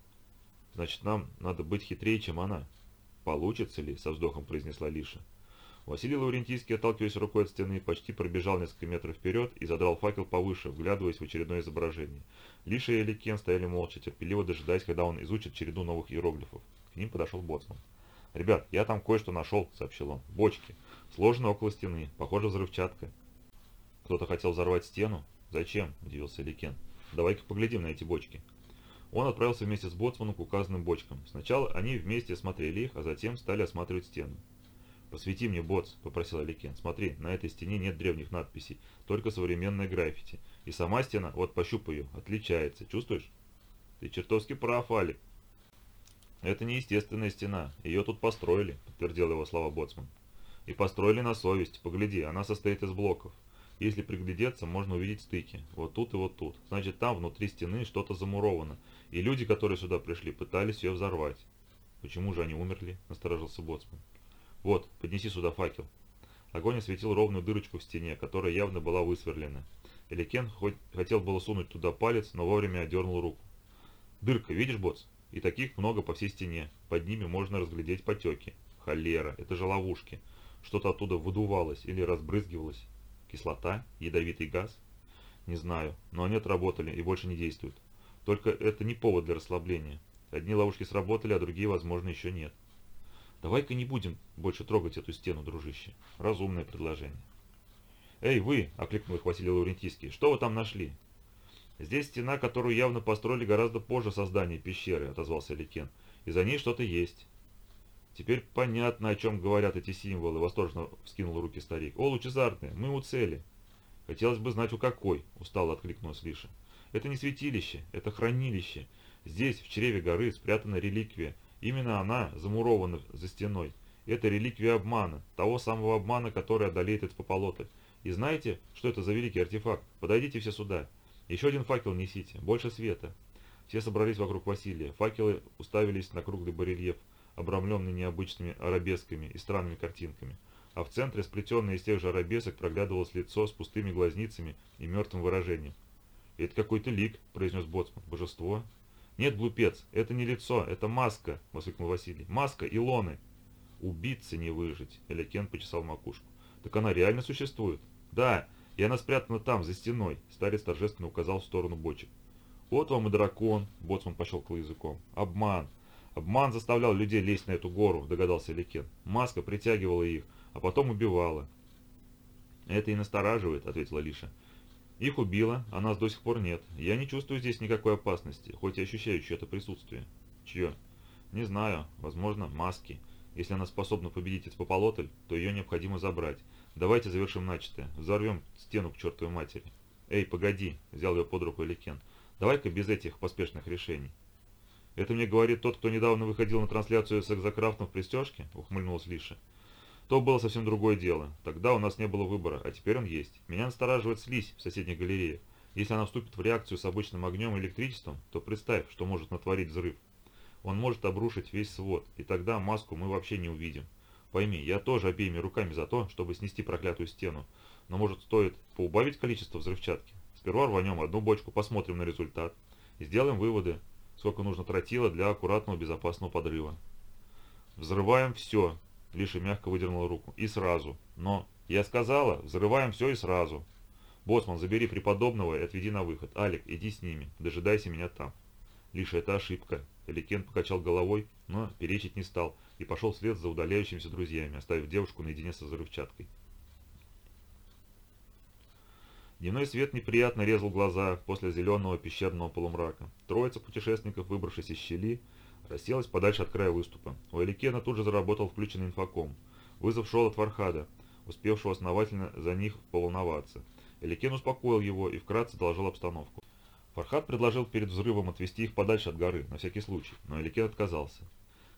Значит, нам надо быть хитрее, чем она. Получится ли, со вздохом произнесла Лиша. Василий Лаврентийский, отталкиваясь рукой от стены, почти пробежал несколько метров вперед и задрал факел повыше, вглядываясь в очередное изображение. Лиша и Эликен стояли молча, терпеливо дожидаясь, когда он изучит череду новых иероглифов. К ним подошел Боцман. «Ребят, я там кое-что нашел», — сообщил он. «Бочки. Сложены около стены. Похоже, взрывчатка». «Кто-то хотел взорвать стену? Зачем?» – удивился Ликен. «Давай-ка поглядим на эти бочки». Он отправился вместе с Боцманом к указанным бочкам. Сначала они вместе осмотрели их, а затем стали осматривать стену. «Просвети меня, Боц», — попросил Ликен. «Смотри, на этой стене нет древних надписей, только современное граффити. И сама стена, вот пощупай ее, отличается. Чувствуешь?» «Ты чертовски прав, Алик». «Это не естественная стена, ее тут построили», — подтвердил его слова Боцман. «И построили на совесть. Погляди, она состоит из блоков. Если приглядеться, можно увидеть стыки. Вот тут и вот тут. Значит, там внутри стены что-то замуровано. И люди, которые сюда пришли, пытались ее взорвать. Почему же они умерли? Насторожился Боцман. Вот, поднеси сюда факел. Огонь осветил ровную дырочку в стене, которая явно была высверлена. Эликен хоть хотел было сунуть туда палец, но вовремя отдернул руку. «Дырка, видишь, Боц? И таких много по всей стене. Под ними можно разглядеть потеки. Холера, это же ловушки. Что-то оттуда выдувалось или разбрызгивалось. Кислота? Ядовитый газ? Не знаю, но они отработали и больше не действуют. Только это не повод для расслабления. Одни ловушки сработали, а другие, возможно, еще нет. Давай-ка не будем больше трогать эту стену, дружище. Разумное предложение. «Эй, вы!» – окликнул их Василий Лаврентийский. «Что вы там нашли?» «Здесь стена, которую явно построили гораздо позже создания пещеры», – отозвался Ликен. «И за ней что-то есть». «Теперь понятно, о чем говорят эти символы», – восторженно вскинул руки старик. «О, лучезарные, мы у цели». «Хотелось бы знать, у какой», – устало откликнулась Лиша. «Это не святилище, это хранилище. Здесь, в чреве горы, спрятана реликвия. Именно она замурована за стеной. Это реликвия обмана, того самого обмана, который одолеет этот пополотль. И знаете, что это за великий артефакт? Подойдите все сюда. Еще один факел несите, больше света. Все собрались вокруг Василия. Факелы уставились на круглый барельеф, обрамленный необычными арабесками и странными картинками. А в центре, сплетенное из тех же арабесок, проглядывалось лицо с пустыми глазницами и мертвым выражением. «Это какой-то лик», — произнес Боцман. «Божество?» «Нет, глупец, это не лицо, это маска», — воскликнул Василий. «Маска Илоны». «Убиться не выжить», — Элекен почесал макушку. «Так она реально существует?» «Да, и она спрятана там, за стеной», — старец торжественно указал в сторону бочек. «Вот вам и дракон», — Боцман пощелкал языком. «Обман. Обман заставлял людей лезть на эту гору», — догадался Элекен. «Маска притягивала их, а потом убивала». «Это и настораживает», — ответила Лиша. Их убило, а нас до сих пор нет. Я не чувствую здесь никакой опасности, хоть и ощущаю чье-то присутствие. Чье? Не знаю. Возможно, маски. Если она способна победить Эцпополотль, то ее необходимо забрать. Давайте завершим начатое. Взорвем стену к чертовой матери. Эй, погоди, взял ее под руку Эликен. Давай-ка без этих поспешных решений. Это мне говорит тот, кто недавно выходил на трансляцию с экзокрафтом в пристежке? Ухмыльнулась Лиша то было совсем другое дело. Тогда у нас не было выбора, а теперь он есть. Меня настораживает слизь в соседних галереях. Если она вступит в реакцию с обычным огнем и электричеством, то представь, что может натворить взрыв. Он может обрушить весь свод, и тогда маску мы вообще не увидим. Пойми, я тоже обеими руками за то, чтобы снести проклятую стену. Но может стоит поубавить количество взрывчатки? Сперва рванем одну бочку, посмотрим на результат. И сделаем выводы, сколько нужно тротила для аккуратного безопасного подрыва. Взрываем все, Лиша мягко выдернула руку. «И сразу. Но...» «Я сказала, взрываем все и сразу. Боцман, забери преподобного и отведи на выход. Алик, иди с ними. Дожидайся меня там». «Лиша, это ошибка». Эликен покачал головой, но перечить не стал и пошел вслед за удаляющимися друзьями, оставив девушку наедине со взрывчаткой. Дневной свет неприятно резал глаза после зеленого пещерного полумрака. Троица путешественников, выбравшись из щели, расселась подальше от края выступа. У Эликена тут же заработал включенный инфоком. Вызов шел от Фархада, успевшего основательно за них поволноваться. Эликен успокоил его и вкратце доложил обстановку. Фархад предложил перед взрывом отвести их подальше от горы, на всякий случай, но Эликен отказался.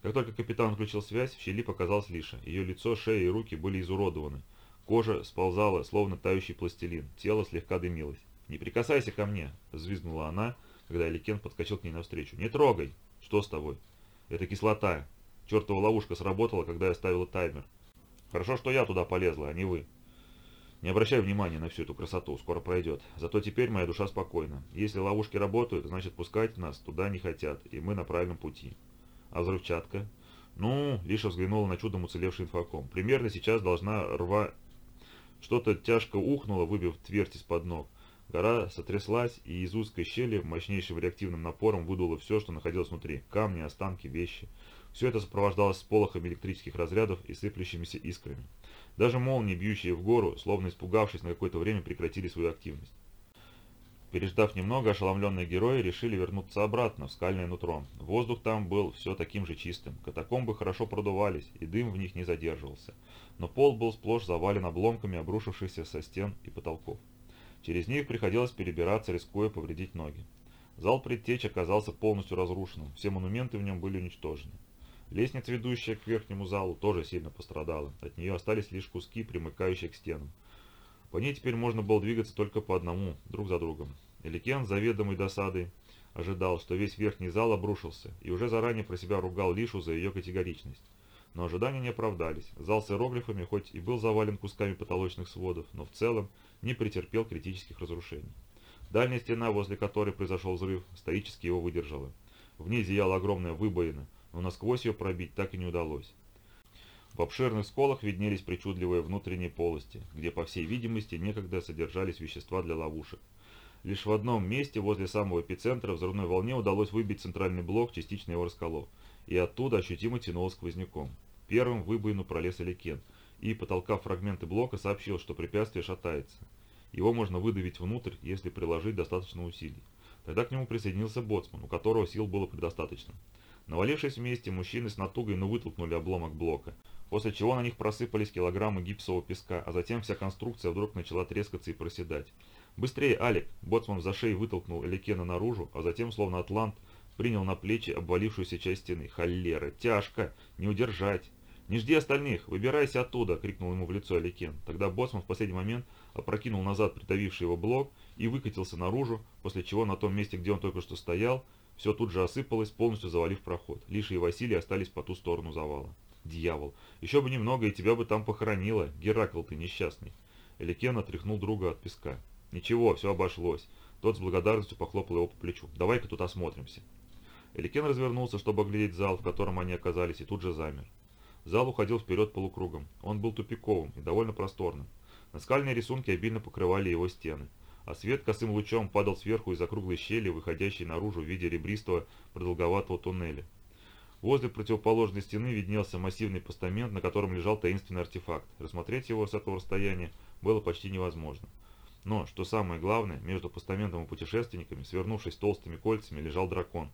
Как только капитан включил связь, в щели показалась Лиша. Ее лицо, шея и руки были изуродованы. Кожа сползала, словно тающий пластилин, тело слегка дымилось. «Не прикасайся ко мне!» – взвизгнула она, когда Эликен подскочил к ней навстречу. «Не трогай!» «Что с тобой?» «Это кислота. Чертова ловушка сработала, когда я ставила таймер. Хорошо, что я туда полезла, а не вы. Не обращай внимания на всю эту красоту, скоро пройдет. Зато теперь моя душа спокойна. Если ловушки работают, значит пускать нас туда не хотят, и мы на правильном пути. А взрывчатка? Ну, Лиша взглянула на чудом уцелевший инфоком. Примерно сейчас должна рва... Что-то тяжко ухнуло, выбив твердь из-под ног. Гора сотряслась, и из узкой щели мощнейшим реактивным напором выдуло все, что находилось внутри. Камни, останки, вещи. Все это сопровождалось сполохами электрических разрядов и сыплющимися искрами. Даже молнии, бьющие в гору, словно испугавшись на какое-то время, прекратили свою активность. Переждав немного, ошеломленные герои решили вернуться обратно в скальное нутро. Воздух там был все таким же чистым, катакомбы хорошо продувались, и дым в них не задерживался. Но пол был сплошь завален обломками, обрушившихся со стен и потолков. Через них приходилось перебираться, рискуя повредить ноги. Зал предтеч оказался полностью разрушенным, все монументы в нем были уничтожены. Лестница, ведущая к верхнему залу, тоже сильно пострадала, от нее остались лишь куски, примыкающие к стенам. По ней теперь можно было двигаться только по одному, друг за другом. Эликен, заведомый досадой, ожидал, что весь верхний зал обрушился, и уже заранее про себя ругал Лишу за ее категоричность. Но ожидания не оправдались. Зал с иероглифами хоть и был завален кусками потолочных сводов, но в целом не претерпел критических разрушений. Дальняя стена, возле которой произошел взрыв, стоически его выдержала. В ней зияла огромная выбоина, но насквозь ее пробить так и не удалось. В обширных сколах виднелись причудливые внутренние полости, где, по всей видимости, некогда содержались вещества для ловушек. Лишь в одном месте, возле самого эпицентра, взрывной волне удалось выбить центральный блок, частично его расколов, и оттуда ощутимо тянуло сквозняком. Первым в выбоину пролез Эликен, и, потолкав фрагменты блока, сообщил, что препятствие шатается. Его можно выдавить внутрь, если приложить достаточно усилий. Тогда к нему присоединился боцман, у которого сил было предостаточно. Навалившись вместе, мужчины с натугой, но вытолкнули обломок блока – после чего на них просыпались килограммы гипсового песка, а затем вся конструкция вдруг начала трескаться и проседать. «Быстрее, Алик!» Боцман за шею вытолкнул Эликена наружу, а затем, словно атлант, принял на плечи обвалившуюся часть стены. «Холера! Тяжко! Не удержать!» «Не жди остальных! Выбирайся оттуда!» — крикнул ему в лицо Аликен. Тогда Боцман в последний момент опрокинул назад придавивший его блок и выкатился наружу, после чего на том месте, где он только что стоял, все тут же осыпалось, полностью завалив проход. Лиша и Василий остались по ту сторону завала. Дьявол, еще бы немного, и тебя бы там похоронило, Геракл ты несчастный. Эликен отряхнул друга от песка. Ничего, все обошлось. Тот с благодарностью похлопал его по плечу. Давай-ка тут осмотримся. Эликен развернулся, чтобы оглядеть зал, в котором они оказались, и тут же замер. Зал уходил вперед полукругом. Он был тупиковым и довольно просторным. Наскальные рисунки обильно покрывали его стены, а свет косым лучом падал сверху из округлой щели, выходящей наружу в виде ребристого продолговатого туннеля. Возле противоположной стены виднелся массивный постамент, на котором лежал таинственный артефакт. Рассмотреть его с этого расстояния было почти невозможно. Но, что самое главное, между постаментом и путешественниками, свернувшись толстыми кольцами, лежал дракон.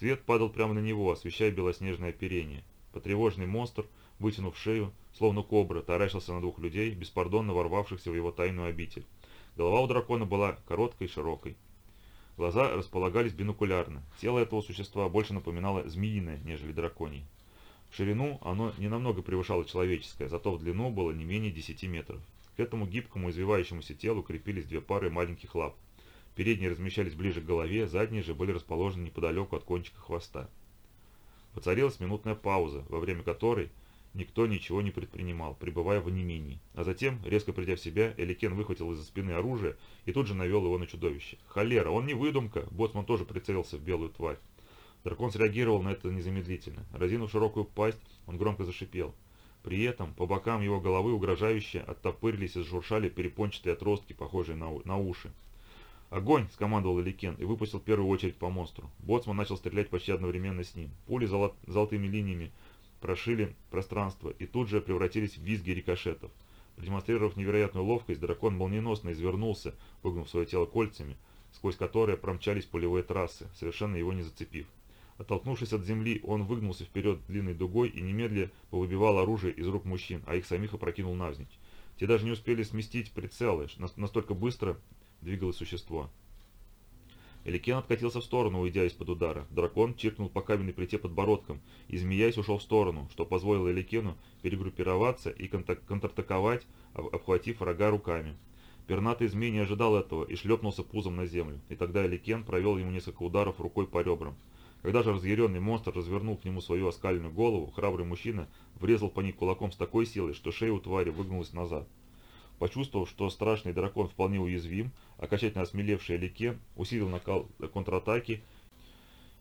Свет падал прямо на него, освещая белоснежное оперение. Потревоженный монстр, вытянув шею, словно кобра, таращился на двух людей, беспардонно ворвавшихся в его тайную обитель. Голова у дракона была короткой и широкой. Глаза располагались бинокулярно. Тело этого существа больше напоминало змеиное, нежели драконий. В ширину оно не намного превышало человеческое, зато в длину было не менее 10 метров. К этому гибкому извивающемуся телу крепились две пары маленьких лап. Передние размещались ближе к голове, задние же были расположены неподалеку от кончика хвоста. Воцарилась минутная пауза, во время которой Никто ничего не предпринимал, пребывая в онемении. А затем, резко придя в себя, Эликен выхватил из-за спины оружие и тут же навел его на чудовище. «Холера, он не выдумка!» Боцман тоже прицелился в белую тварь. Дракон среагировал на это незамедлительно. Разинув широкую пасть, он громко зашипел. При этом по бокам его головы угрожающе оттопырились и сжуршали перепончатые отростки, похожие на, на уши. «Огонь!» – скомандовал Эликен и выпустил первую очередь по монстру. Боцман начал стрелять почти одновременно с ним. Пули золот золотыми линиями прошили пространство и тут же превратились в визги рикошетов. Продемонстрировав невероятную ловкость, дракон молниеносно извернулся, выгнув свое тело кольцами, сквозь которые промчались пулевые трассы, совершенно его не зацепив. Оттолкнувшись от земли, он выгнулся вперед длинной дугой и немедля повыбивал оружие из рук мужчин, а их самих опрокинул навзничь. Те даже не успели сместить прицелы, настолько быстро двигалось существо. Эликен откатился в сторону, уйдя из-под удара. Дракон чиркнул по каменной плите подбородком и, змеясь, ушел в сторону, что позволило Эликену перегруппироваться и контратаковать, обхватив врага руками. Пернатый змей не ожидал этого и шлепнулся пузом на землю, и тогда Эликен провел ему несколько ударов рукой по ребрам. Когда же разъяренный монстр развернул к нему свою оскаленную голову, храбрый мужчина врезал по ней кулаком с такой силой, что шея у твари выгнулась назад. Почувствовав, что страшный дракон вполне уязвим, окончательно осмелевший Лике усилил накал контратаки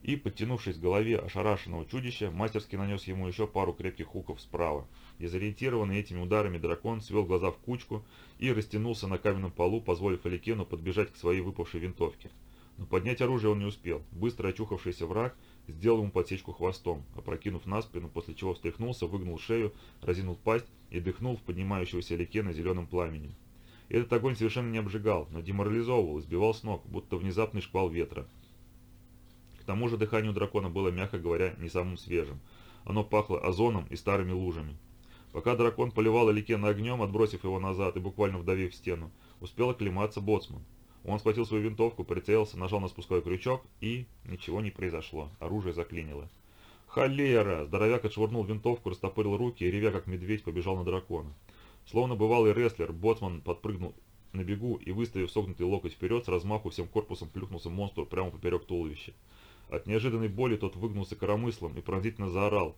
и, подтянувшись к голове ошарашенного чудища, мастерски нанес ему еще пару крепких хуков справа. Дезориентированный этими ударами дракон свел глаза в кучку и растянулся на каменном полу, позволив Аликену подбежать к своей выпавшей винтовке. Но поднять оружие он не успел. Быстро очухавшийся враг сделал ему подсечку хвостом, опрокинув на спину, после чего встряхнулся, выгнул шею, разинул пасть и дыхнул в поднимающегося Ликена зеленым пламенем. Этот огонь совершенно не обжигал, но деморализовывал, сбивал с ног, будто внезапный шквал ветра. К тому же дыхание у дракона было, мягко говоря, не самым свежим. Оно пахло озоном и старыми лужами. Пока дракон поливал Аликена огнем, отбросив его назад и буквально вдавив стену, успел оклематься боцман. Он схватил свою винтовку, прицелился, нажал на спусковой крючок и... Ничего не произошло. Оружие заклинило. «Холера!» Здоровяк отшвырнул винтовку, растопырил руки и, ревя как медведь, побежал на дракона. Словно бывалый рестлер, боцман подпрыгнул на бегу и, выставив согнутый локоть вперед, с размаху всем корпусом плюхнулся монстру прямо поперек туловища. От неожиданной боли тот выгнулся коромыслом и пронзительно заорал,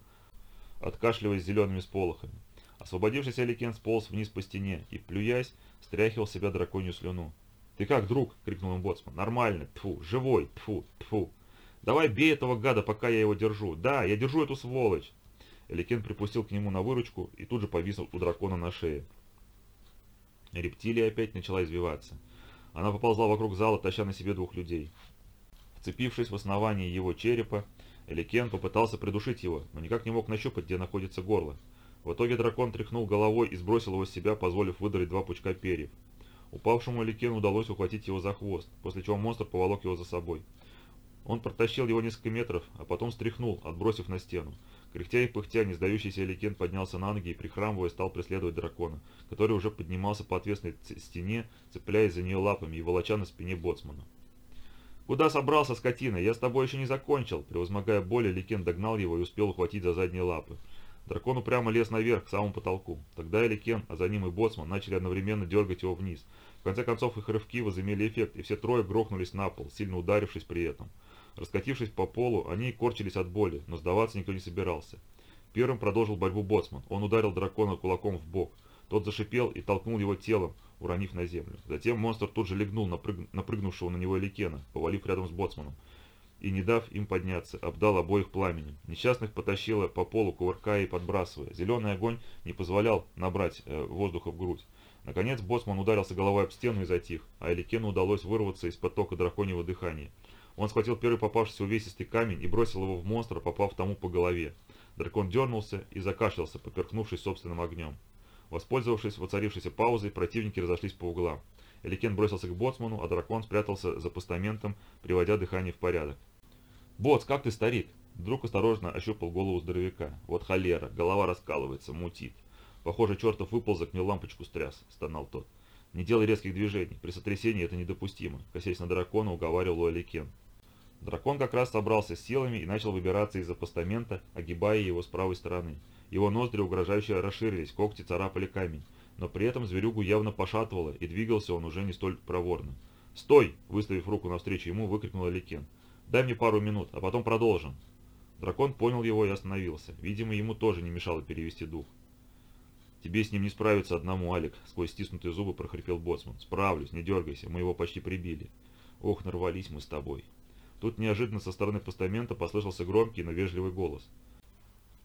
откашливаясь зелеными сполохами. Освободившийся Аликен сполз вниз по стене и, плюясь, стряхивал себя драконью слюну. «Ты как, друг?» — крикнул им боцман. «Нормально, тфу, живой, тфу, тфу. Давай бей этого гада, пока я его держу. Да, я держу эту сволочь!» Эликен припустил к нему на выручку и тут же повис у дракона на шее. Рептилия опять начала извиваться. Она поползла вокруг зала, таща на себе двух людей. Вцепившись в основание его черепа, Эликен попытался придушить его, но никак не мог нащупать, где находится горло. В итоге дракон тряхнул головой и сбросил его с себя, позволив выдрать два пучка перьев. Упавшему Эликену удалось ухватить его за хвост, после чего монстр поволок его за собой. Он протащил его несколько метров, а потом стряхнул, отбросив на стену. Кряхтя и пыхтя, не сдающийся Эликен поднялся на ноги и, прихрамывая, стал преследовать дракона, который уже поднимался по отвесной стене, цепляясь за нее лапами и волоча на спине боцмана. «Куда собрался, скотина? Я с тобой еще не закончил!» Превозмогая боль, Эликен догнал его и успел ухватить за задние лапы. Дракон упрямо лез наверх, к самому потолку. Тогда Эликен, а за ним и боцман, начали одновременно дергать его вниз. В конце концов их рывки возымели эффект, и все трое грохнулись на пол, сильно ударившись при этом. Раскатившись по полу, они корчились от боли, но сдаваться никто не собирался. Первым продолжил борьбу боцман. Он ударил дракона кулаком в бок. Тот зашипел и толкнул его телом, уронив на землю. Затем монстр тут же легнул на прыг... напрыгнувшего на него Эликена, повалив рядом с боцманом. И, не дав им подняться, обдал обоих пламенем. Несчастных потащило по полу, кувыркая и подбрасывая. Зеленый огонь не позволял набрать э, воздуха в грудь. Наконец боцман ударился головой об стену и затих, а Эликену удалось вырваться из потока драконьего дыхания. Он схватил первый попавшийся увесистый камень и бросил его в монстра, попав тому по голове. Дракон дернулся и закашлялся, поперхнувшись собственным огнем. Воспользовавшись воцарившейся паузой, противники разошлись по углам. Эликен бросился к боцману, а дракон спрятался за постаментом, приводя дыхание в порядок. «Боц, как ты, старик?» Вдруг осторожно ощупал голову здоровяка. «Вот холера, голова раскалывается, мутит. Похоже, чертов выползок мне лампочку стряс», — стонал тот. «Не делай резких движений. При сотрясении это недопустимо», — косясь на дракона, уговаривал Эликен. Дракон как раз собрался с силами и начал выбираться из-за постамента, огибая его с правой стороны. Его ноздри угрожающе расширились, когти царапали камень, но при этом зверюгу явно пошатывало, и двигался он уже не столь проворно. «Стой!» – выставив руку навстречу ему, выкрикнул Аликен. «Дай мне пару минут, а потом продолжим». Дракон понял его и остановился. Видимо, ему тоже не мешало перевести дух. «Тебе с ним не справиться одному, Алик», — сквозь стиснутые зубы прохрипел Боцман. «Справлюсь, не дергайся, мы его почти прибили». «Ох, нарвались мы с тобой». Тут неожиданно со стороны постамента послышался громкий, но вежливый голос.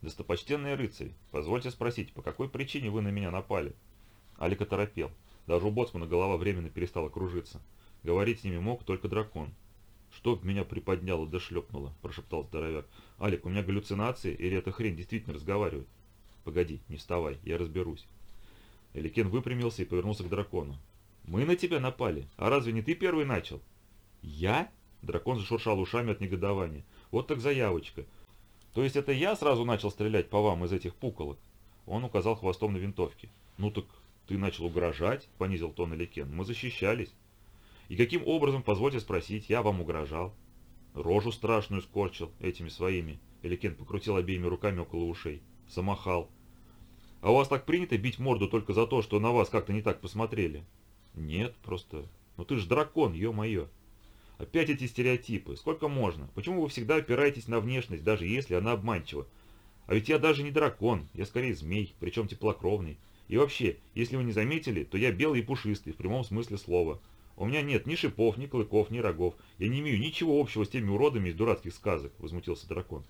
«Достопочтенный рыцарь, позвольте спросить, по какой причине вы на меня напали?» Алика торопел. Даже у боцмана голова временно перестала кружиться. Говорить с ними мог только дракон. «Чтоб меня приподняло да шлепнуло», – прошептал здоровяк. «Алик, у меня галлюцинации, или эта хрень действительно разговаривает?» «Погоди, не вставай, я разберусь». Эликен выпрямился и повернулся к дракону. «Мы на тебя напали. А разве не ты первый начал?» «Я?» Дракон зашуршал ушами от негодования. «Вот так заявочка. То есть это я сразу начал стрелять по вам из этих пуколок?» Он указал хвостом на винтовки. «Ну так ты начал угрожать?» — понизил тон Эликен. «Мы защищались». «И каким образом, позвольте спросить, я вам угрожал?» Рожу страшную скорчил этими своими. Эликен покрутил обеими руками около ушей. Замахал. «А у вас так принято бить морду только за то, что на вас как-то не так посмотрели?» «Нет, просто... Ну ты ж дракон, ё-моё!» Опять эти стереотипы. Сколько можно? Почему вы всегда опираетесь на внешность, даже если она обманчива? А ведь я даже не дракон, я скорее змей, причем теплокровный. И вообще, если вы не заметили, то я белый и пушистый, в прямом смысле слова. У меня нет ни шипов, ни клыков, ни рогов. Я не имею ничего общего с теми уродами из дурацких сказок, возмутился дракон.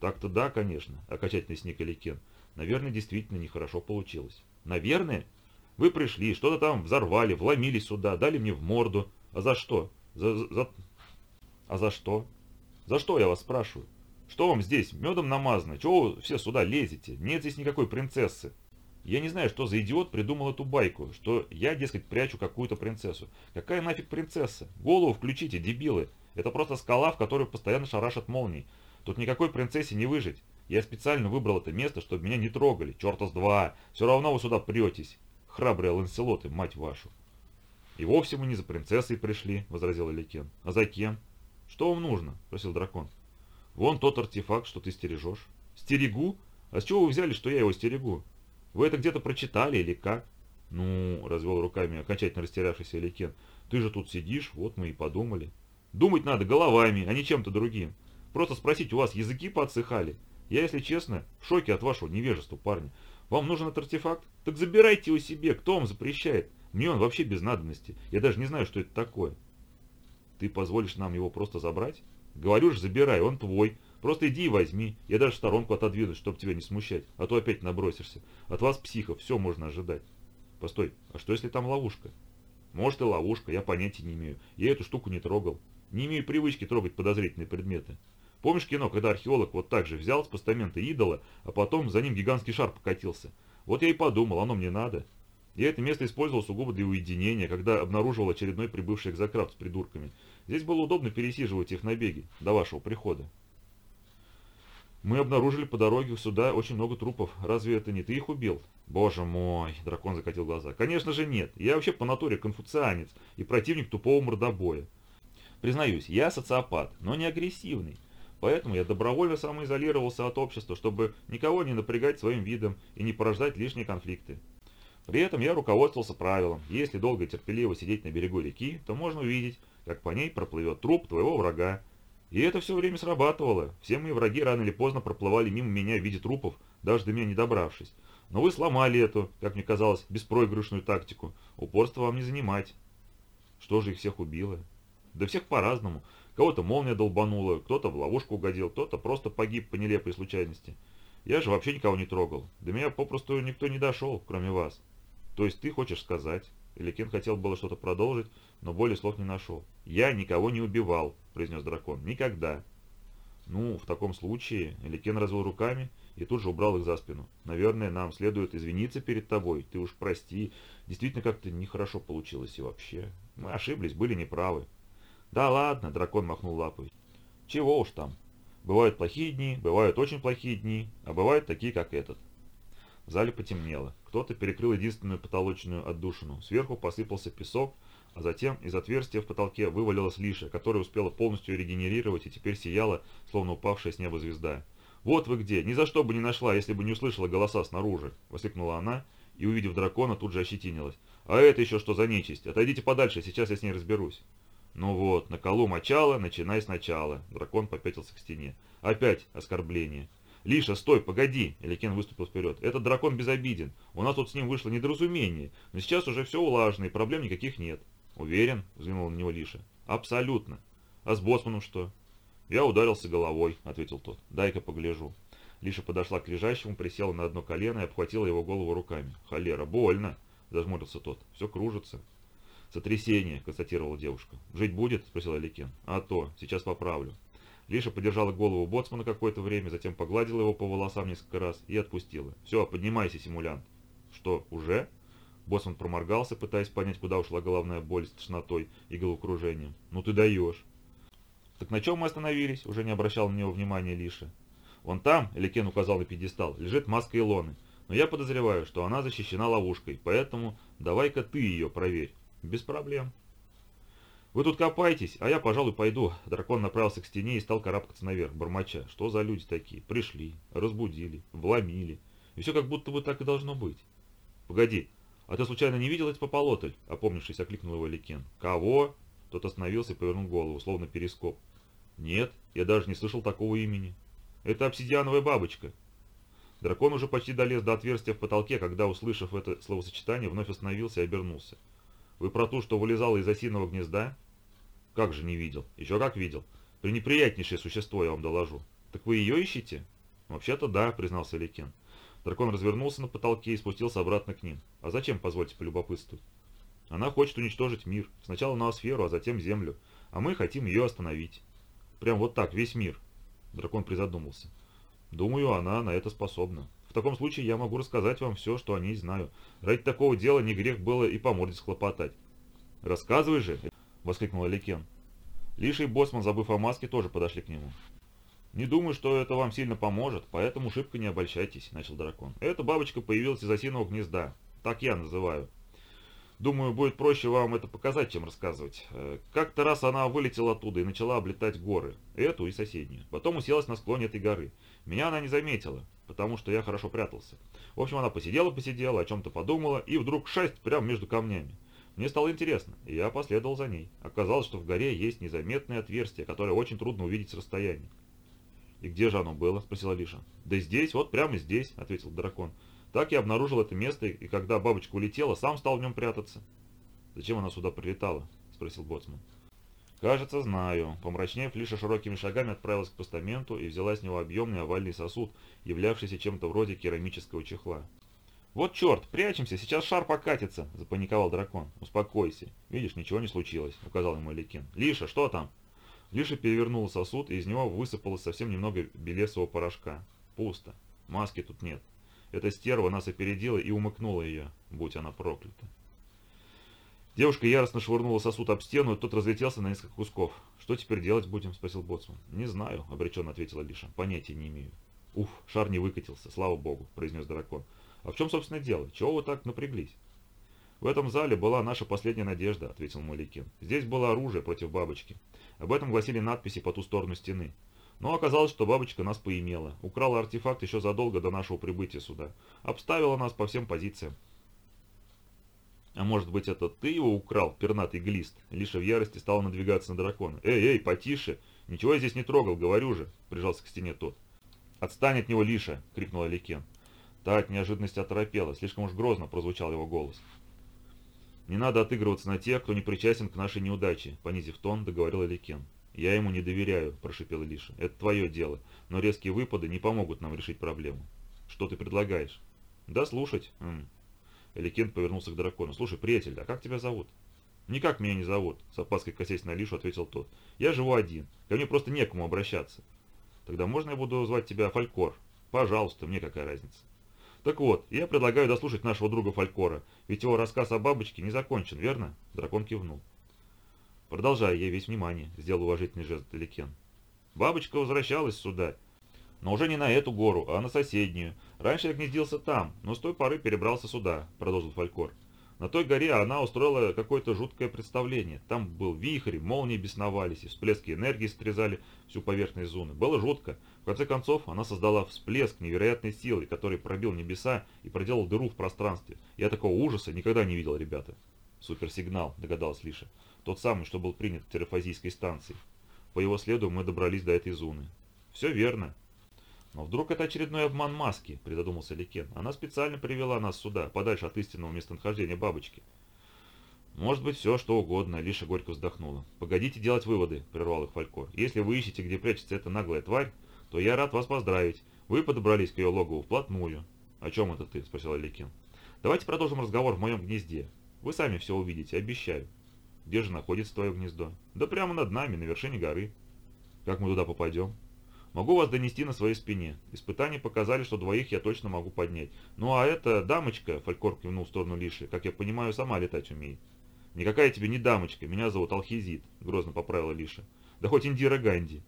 Так-то да, конечно, окончательно сник Аликен. Наверное, действительно нехорошо получилось. Наверное? Вы пришли, что-то там взорвали, вломились сюда, дали мне в морду. А за что? За, за... А за что? За что, я вас спрашиваю? Что вам здесь, медом намазано? Чего вы все сюда лезете? Нет здесь никакой принцессы. Я не знаю, что за идиот придумал эту байку, что я, дескать, прячу какую-то принцессу. Какая нафиг принцесса? Голову включите, дебилы. Это просто скала, в которую постоянно шарашат молнии. Тут никакой принцессе не выжить. Я специально выбрал это место, чтобы меня не трогали. Черта с два. Все равно вы сюда претесь. Храбрые ланселоты, мать вашу. И вовсе мы не за принцессой пришли, возразил Эликен. А за кем? Что вам нужно? Спросил дракон. Вон тот артефакт, что ты стережешь. Стерегу? А с чего вы взяли, что я его стерегу? Вы это где-то прочитали или как? Ну, развел руками окончательно растерявшийся Эликен. Ты же тут сидишь, вот мы и подумали. Думать надо головами, а не чем-то другим. Просто спросить, у вас языки поотсыхали? Я, если честно, в шоке от вашего невежества, парни. Вам нужен этот артефакт? Так забирайте его себе, кто вам запрещает? Мне он вообще без надобности. Я даже не знаю, что это такое. Ты позволишь нам его просто забрать? Говорю же, забирай, он твой. Просто иди и возьми. Я даже сторонку отодвинусь, чтобы тебя не смущать. А то опять набросишься. От вас, психов, все можно ожидать. Постой, а что если там ловушка? Может и ловушка, я понятия не имею. Я эту штуку не трогал. Не имею привычки трогать подозрительные предметы. Помнишь кино, когда археолог вот так же взял с постамента идола, а потом за ним гигантский шар покатился? Вот я и подумал, оно мне надо. Я это место использовал сугубо для уединения, когда обнаруживал очередной прибывший экзокрафт с придурками. Здесь было удобно пересиживать их набеги до вашего прихода. Мы обнаружили по дороге сюда очень много трупов. Разве это не ты их убил? Боже мой, дракон закатил глаза. Конечно же нет. Я вообще по натуре конфуцианец и противник тупого мордобоя. Признаюсь, я социопат, но не агрессивный. Поэтому я добровольно самоизолировался от общества, чтобы никого не напрягать своим видом и не порождать лишние конфликты. При этом я руководствовался правилом, если долго и терпеливо сидеть на берегу реки, то можно увидеть, как по ней проплывет труп твоего врага. И это все время срабатывало. Все мои враги рано или поздно проплывали мимо меня в виде трупов, даже до меня не добравшись. Но вы сломали эту, как мне казалось, беспроигрышную тактику. Упорство вам не занимать. Что же их всех убило? Да всех по-разному. Кого-то молния долбанула, кто-то в ловушку угодил, кто-то просто погиб по нелепой случайности. Я же вообще никого не трогал. До меня попросту никто не дошел, кроме вас. То есть ты хочешь сказать... Эликен хотел было что-то продолжить, но более слов не нашел. «Я никого не убивал», — произнес дракон. «Никогда». «Ну, в таком случае...» Эликен развел руками и тут же убрал их за спину. «Наверное, нам следует извиниться перед тобой. Ты уж прости. Действительно, как-то нехорошо получилось и вообще. Мы ошиблись, были неправы. «Да ладно», — дракон махнул лапой. «Чего уж там. Бывают плохие дни, бывают очень плохие дни, а бывают такие, как этот». В зале потемнело. Кто-то перекрыл единственную потолочную отдушину. Сверху посыпался песок, а затем из отверстия в потолке вывалилась Лиша, которая успела полностью регенерировать и теперь сияла, словно упавшая с неба звезда. «Вот вы где! Ни за что бы не нашла, если бы не услышала голоса снаружи!» — воскликнула она и, увидев дракона, тут же ощетинилась. «А это еще что за нечисть? Отойдите подальше, сейчас я с ней разберусь». Ну вот, на колу мочало, начинай сначала. Дракон попятился к стене. Опять оскорбление. «Лиша, стой, погоди!» Эликен выступил вперед. «Этот дракон безобиден. У нас тут с ним вышло недоразумение. Но сейчас уже все улажено, и проблем никаких нет». «Уверен?» — взглянул на него Лиша. «Абсолютно. А с боссманом что?» «Я ударился головой», — ответил тот. «Дай-ка погляжу». Лиша подошла к лежащему, присела на одно колено и обхватила его голову руками. «Холера, больно!» — зажмурился тот. «Все кружится». «Сотрясение», — констатировала девушка. «Жить будет?» — спросил Аликен. «А то, сейчас поправлю». Лиша подержала голову боцмана какое-то время, затем погладила его по волосам несколько раз и отпустила. «Все, поднимайся, симулянт». «Что, уже?» Боцман проморгался, пытаясь понять, куда ушла головная боль с тошнотой и головокружением. «Ну ты даешь». «Так на чем мы остановились?» — уже не обращал на него внимания Лиша. «Вон там», — Эликен указал на пьедестал, — «лежит маска Илоны. Но я подозреваю, что она защищена ловушкой, поэтому давай-ка ты ее проверь». «Без проблем». «Вы тут копайтесь, а я, пожалуй, пойду». Дракон направился к стене и стал карабкаться наверх, бормоча. «Что за люди такие? Пришли, разбудили, вломили. И все как будто бы так и должно быть». «Погоди, а ты случайно не видел этот пополотль?» Опомнившись, окликнул его Ликен. «Кого?» Тот остановился и повернул голову, словно перископ. «Нет, я даже не слышал такого имени. Это обсидиановая бабочка». Дракон уже почти долез до отверстия в потолке, когда, услышав это словосочетание, вновь остановился и обернулся. Вы про ту, что вылезала из осиного гнезда? Как же не видел? Еще как видел. Пренеприятнейшее существо, я вам доложу. Так вы ее ищете? Вообще-то да, признался Ликин. Дракон развернулся на потолке и спустился обратно к ним. А зачем, позвольте полюбопытствовать? Она хочет уничтожить мир. Сначала ноосферу, а затем Землю. А мы хотим ее остановить. Прям вот так, весь мир. Дракон призадумался. Думаю, она на это способна. В таком случае я могу рассказать вам все, что о ней знаю. Ради такого дела не грех было и по морде схлопотать. «Рассказывай же!» — воскликнул Аликен. Лиша и Боцман, забыв о маске, тоже подошли к нему. «Не думаю, что это вам сильно поможет, поэтому шибко не обольщайтесь», — начал дракон. «Эта бабочка появилась из осиного гнезда. Так я называю. Думаю, будет проще вам это показать, чем рассказывать. Э, как-то раз она вылетела оттуда и начала облетать горы. Эту и соседнюю. Потом уселась на склоне этой горы. Меня она не заметила, потому что я хорошо прятался. В общем, она посидела-посидела, о чем-то подумала, и вдруг шесть прямо между камнями. Мне стало интересно, и я последовал за ней. Оказалось, что в горе есть незаметное отверстие, которое очень трудно увидеть с расстояния. «И где же оно было?» – спросила Лиша. «Да здесь, вот прямо здесь», – ответил дракон. Так я обнаружил это место, и когда бабочка улетела, сам стал в нем прятаться. «Зачем она сюда прилетала?» – спросил Боцман. «Кажется, знаю». Помрачнев, Лиша широкими шагами отправилась к постаменту и взяла с него объемный овальный сосуд, являвшийся чем-то вроде керамического чехла. «Вот черт, прячемся, сейчас шар покатится!» – запаниковал дракон. «Успокойся. Видишь, ничего не случилось», – указал ему Ликин. «Лиша, что там?» Лиша перевернула сосуд, и из него высыпалось совсем немного белесого порошка. Пусто. Маски тут нет. Эта стерва нас опередила и умыкнула ее, будь она проклята. Девушка яростно швырнула сосуд об стену, и тот разлетелся на несколько кусков. «Что теперь делать будем?» – спросил Боцман. «Не знаю», – обреченно ответила Лиша. «Понятия не имею». «Уф, шар не выкатился, слава богу», – произнес дракон. «А в чем, собственно, дело? Чего вы так напряглись?» «В этом зале была наша последняя надежда», – ответил Маликин. «Здесь было оружие против бабочки. Об этом гласили надписи по ту сторону стены. Но оказалось, что бабочка нас поимела, украла артефакт еще задолго до нашего прибытия сюда, обставила нас по всем позициям. А может быть это ты его украл, пернатый глист? Лиша в ярости стала надвигаться на дракона. Эй, эй, потише! Ничего я здесь не трогал, говорю же, прижался к стене тот. Отстань от него, Лиша! крикнула Ликен. Та от неожиданности оторопела, слишком уж грозно прозвучал его голос. «Не надо отыгрываться на тех, кто не причастен к нашей неудаче», — понизив тон, договорил Эликен. «Я ему не доверяю», – прошипела Лиша. «Это твое дело, но резкие выпады не помогут нам решить проблему». «Что ты предлагаешь?» «Да слушать». М -м. Эликент повернулся к дракону. «Слушай, приятель, а как тебя зовут?» «Никак меня не зовут», – с опаской косясь на Лишу, ответил тот. «Я живу один. Ко мне просто некому обращаться». «Тогда можно я буду звать тебя Фалькор?» «Пожалуйста, мне какая разница». «Так вот, я предлагаю дослушать нашего друга Фалькора, ведь его рассказ о бабочке не закончен, верно?» Дракон кивнул. Продолжай, я весь внимание, сделал уважительный жест Далекен. Бабочка возвращалась сюда, но уже не на эту гору, а на соседнюю. Раньше я гнездился там, но с той поры перебрался сюда, продолжил Фалькор. На той горе она устроила какое-то жуткое представление. Там был вихрь, молнии бесновались, и всплески энергии стрезали всю поверхность зоны. Было жутко. В конце концов, она создала всплеск невероятной силы, который пробил небеса и проделал дыру в пространстве. Я такого ужаса никогда не видел, ребята. Суперсигнал, догадалась Лиша. Тот самый, что был принят к террафазийской станции. По его следу мы добрались до этой зоны. Все верно. Но вдруг это очередной обман маски, придодумался Ликен. Она специально привела нас сюда, подальше от истинного местонахождения бабочки. Может быть, все, что угодно, Лиша горько вздохнула. «Погодите делать выводы», — прервал их Фалькор. «Если вы ищете, где прячется эта наглая тварь, то я рад вас поздравить. Вы подобрались к ее логову вплотную». «О чем это ты?» — спросил Ликин. «Давайте продолжим разговор в моем гнезде. Вы сами все увидите, обещаю». Где же находится твое гнездо? Да прямо над нами, на вершине горы. Как мы туда попадем? Могу вас донести на своей спине. Испытания показали, что двоих я точно могу поднять. Ну а эта дамочка, Фалькор кивнул в сторону Лиши, как я понимаю, сама летать умеет. Никакая тебе не дамочка, меня зовут Алхизит, грозно поправила Лиша. Да хоть Индира Ганди.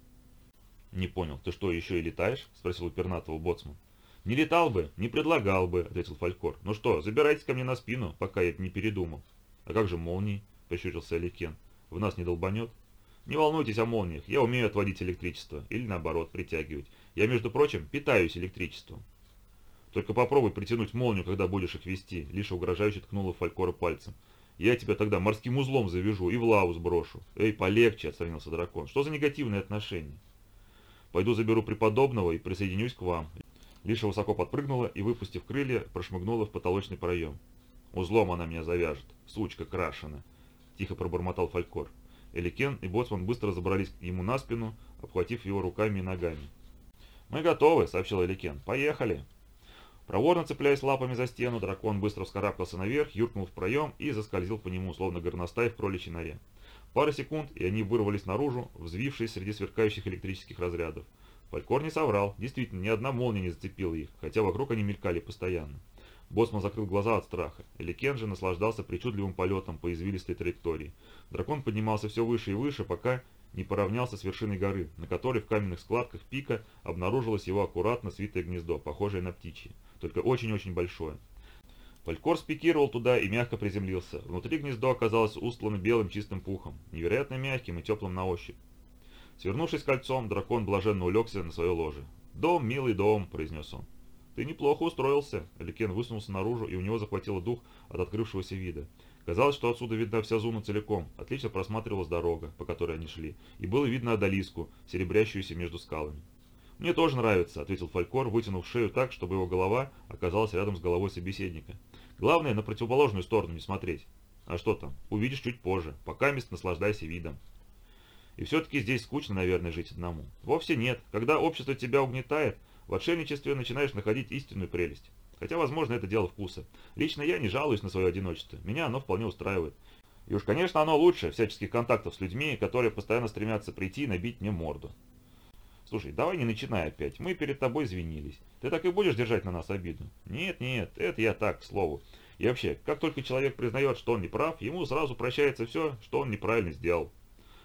Не понял, ты что, еще и летаешь? Спросил у пернатого боцман. Не летал бы, не предлагал бы, ответил Фалькор. Ну что, забирайтесь ко мне на спину, пока я не передумал. А как же молнии? прищурился Аликен. «В нас не долбанет?» «Не волнуйтесь о молниях, я умею отводить электричество, или наоборот, притягивать. Я, между прочим, питаюсь электричеством». «Только попробуй притянуть молнию, когда будешь их вести», — Лиша угрожающе ткнула Фалькора пальцем. «Я тебя тогда морским узлом завяжу и в лаву сброшу». «Эй, полегче», — отстранился дракон. «Что за негативные отношения?» «Пойду заберу преподобного и присоединюсь к вам». Лиша высоко подпрыгнула и, выпустив крылья, прошмыгнула в потолочный проем. «Узлом она меня завяжет, сучка крашеная». – тихо пробормотал Фалькор. Эликен и Боцман быстро забрались ему на спину, обхватив его руками и ногами. «Мы готовы», – сообщил Эликен. «Поехали!» Проворно цепляясь лапами за стену, дракон быстро вскарабкался наверх, юркнул в проем и заскользил по нему, словно горностай в кроличьей норе. Пара секунд, и они вырвались наружу, взвившись среди сверкающих электрических разрядов. Фалькор не соврал, действительно, ни одна молния не зацепила их, хотя вокруг они мелькали постоянно. Боцман закрыл глаза от страха. Эликен же наслаждался причудливым полетом по извилистой траектории. Дракон поднимался все выше и выше, пока не поравнялся с вершиной горы, на которой в каменных складках пика обнаружилось его аккуратно свитое гнездо, похожее на птичье, только очень-очень большое. Фалькор спикировал туда и мягко приземлился. Внутри гнездо оказалось устлано белым чистым пухом, невероятно мягким и теплым на ощупь. Свернувшись кольцом, дракон блаженно улегся на свое ложе. «Дом, милый дом», — произнес он. «Ты неплохо устроился», — Эликен высунулся наружу, и у него захватило дух от открывшегося вида. Казалось, что отсюда видна вся зона целиком, отлично просматривалась дорога, по которой они шли, и было видно Адалиску, серебрящуюся между скалами. «Мне тоже нравится», — ответил Фалькор, вытянув шею так, чтобы его голова оказалась рядом с головой собеседника. «Главное, на противоположную сторону не смотреть. А что там, увидишь чуть позже, пока мест наслаждайся видом». И все-таки здесь скучно, наверное, жить одному. Вовсе нет. Когда общество тебя угнетает, в отшельничестве начинаешь находить истинную прелесть. Хотя, возможно, это дело вкуса. Лично я не жалуюсь на свое одиночество. Меня оно вполне устраивает. И уж, конечно, оно лучше всяческих контактов с людьми, которые постоянно стремятся прийти и набить мне морду. Слушай, давай не начинай опять. Мы перед тобой извинились. Ты так и будешь держать на нас обиду? Нет, нет, это я так, к слову. И вообще, как только человек признает, что он не прав, ему сразу прощается все, что он неправильно сделал.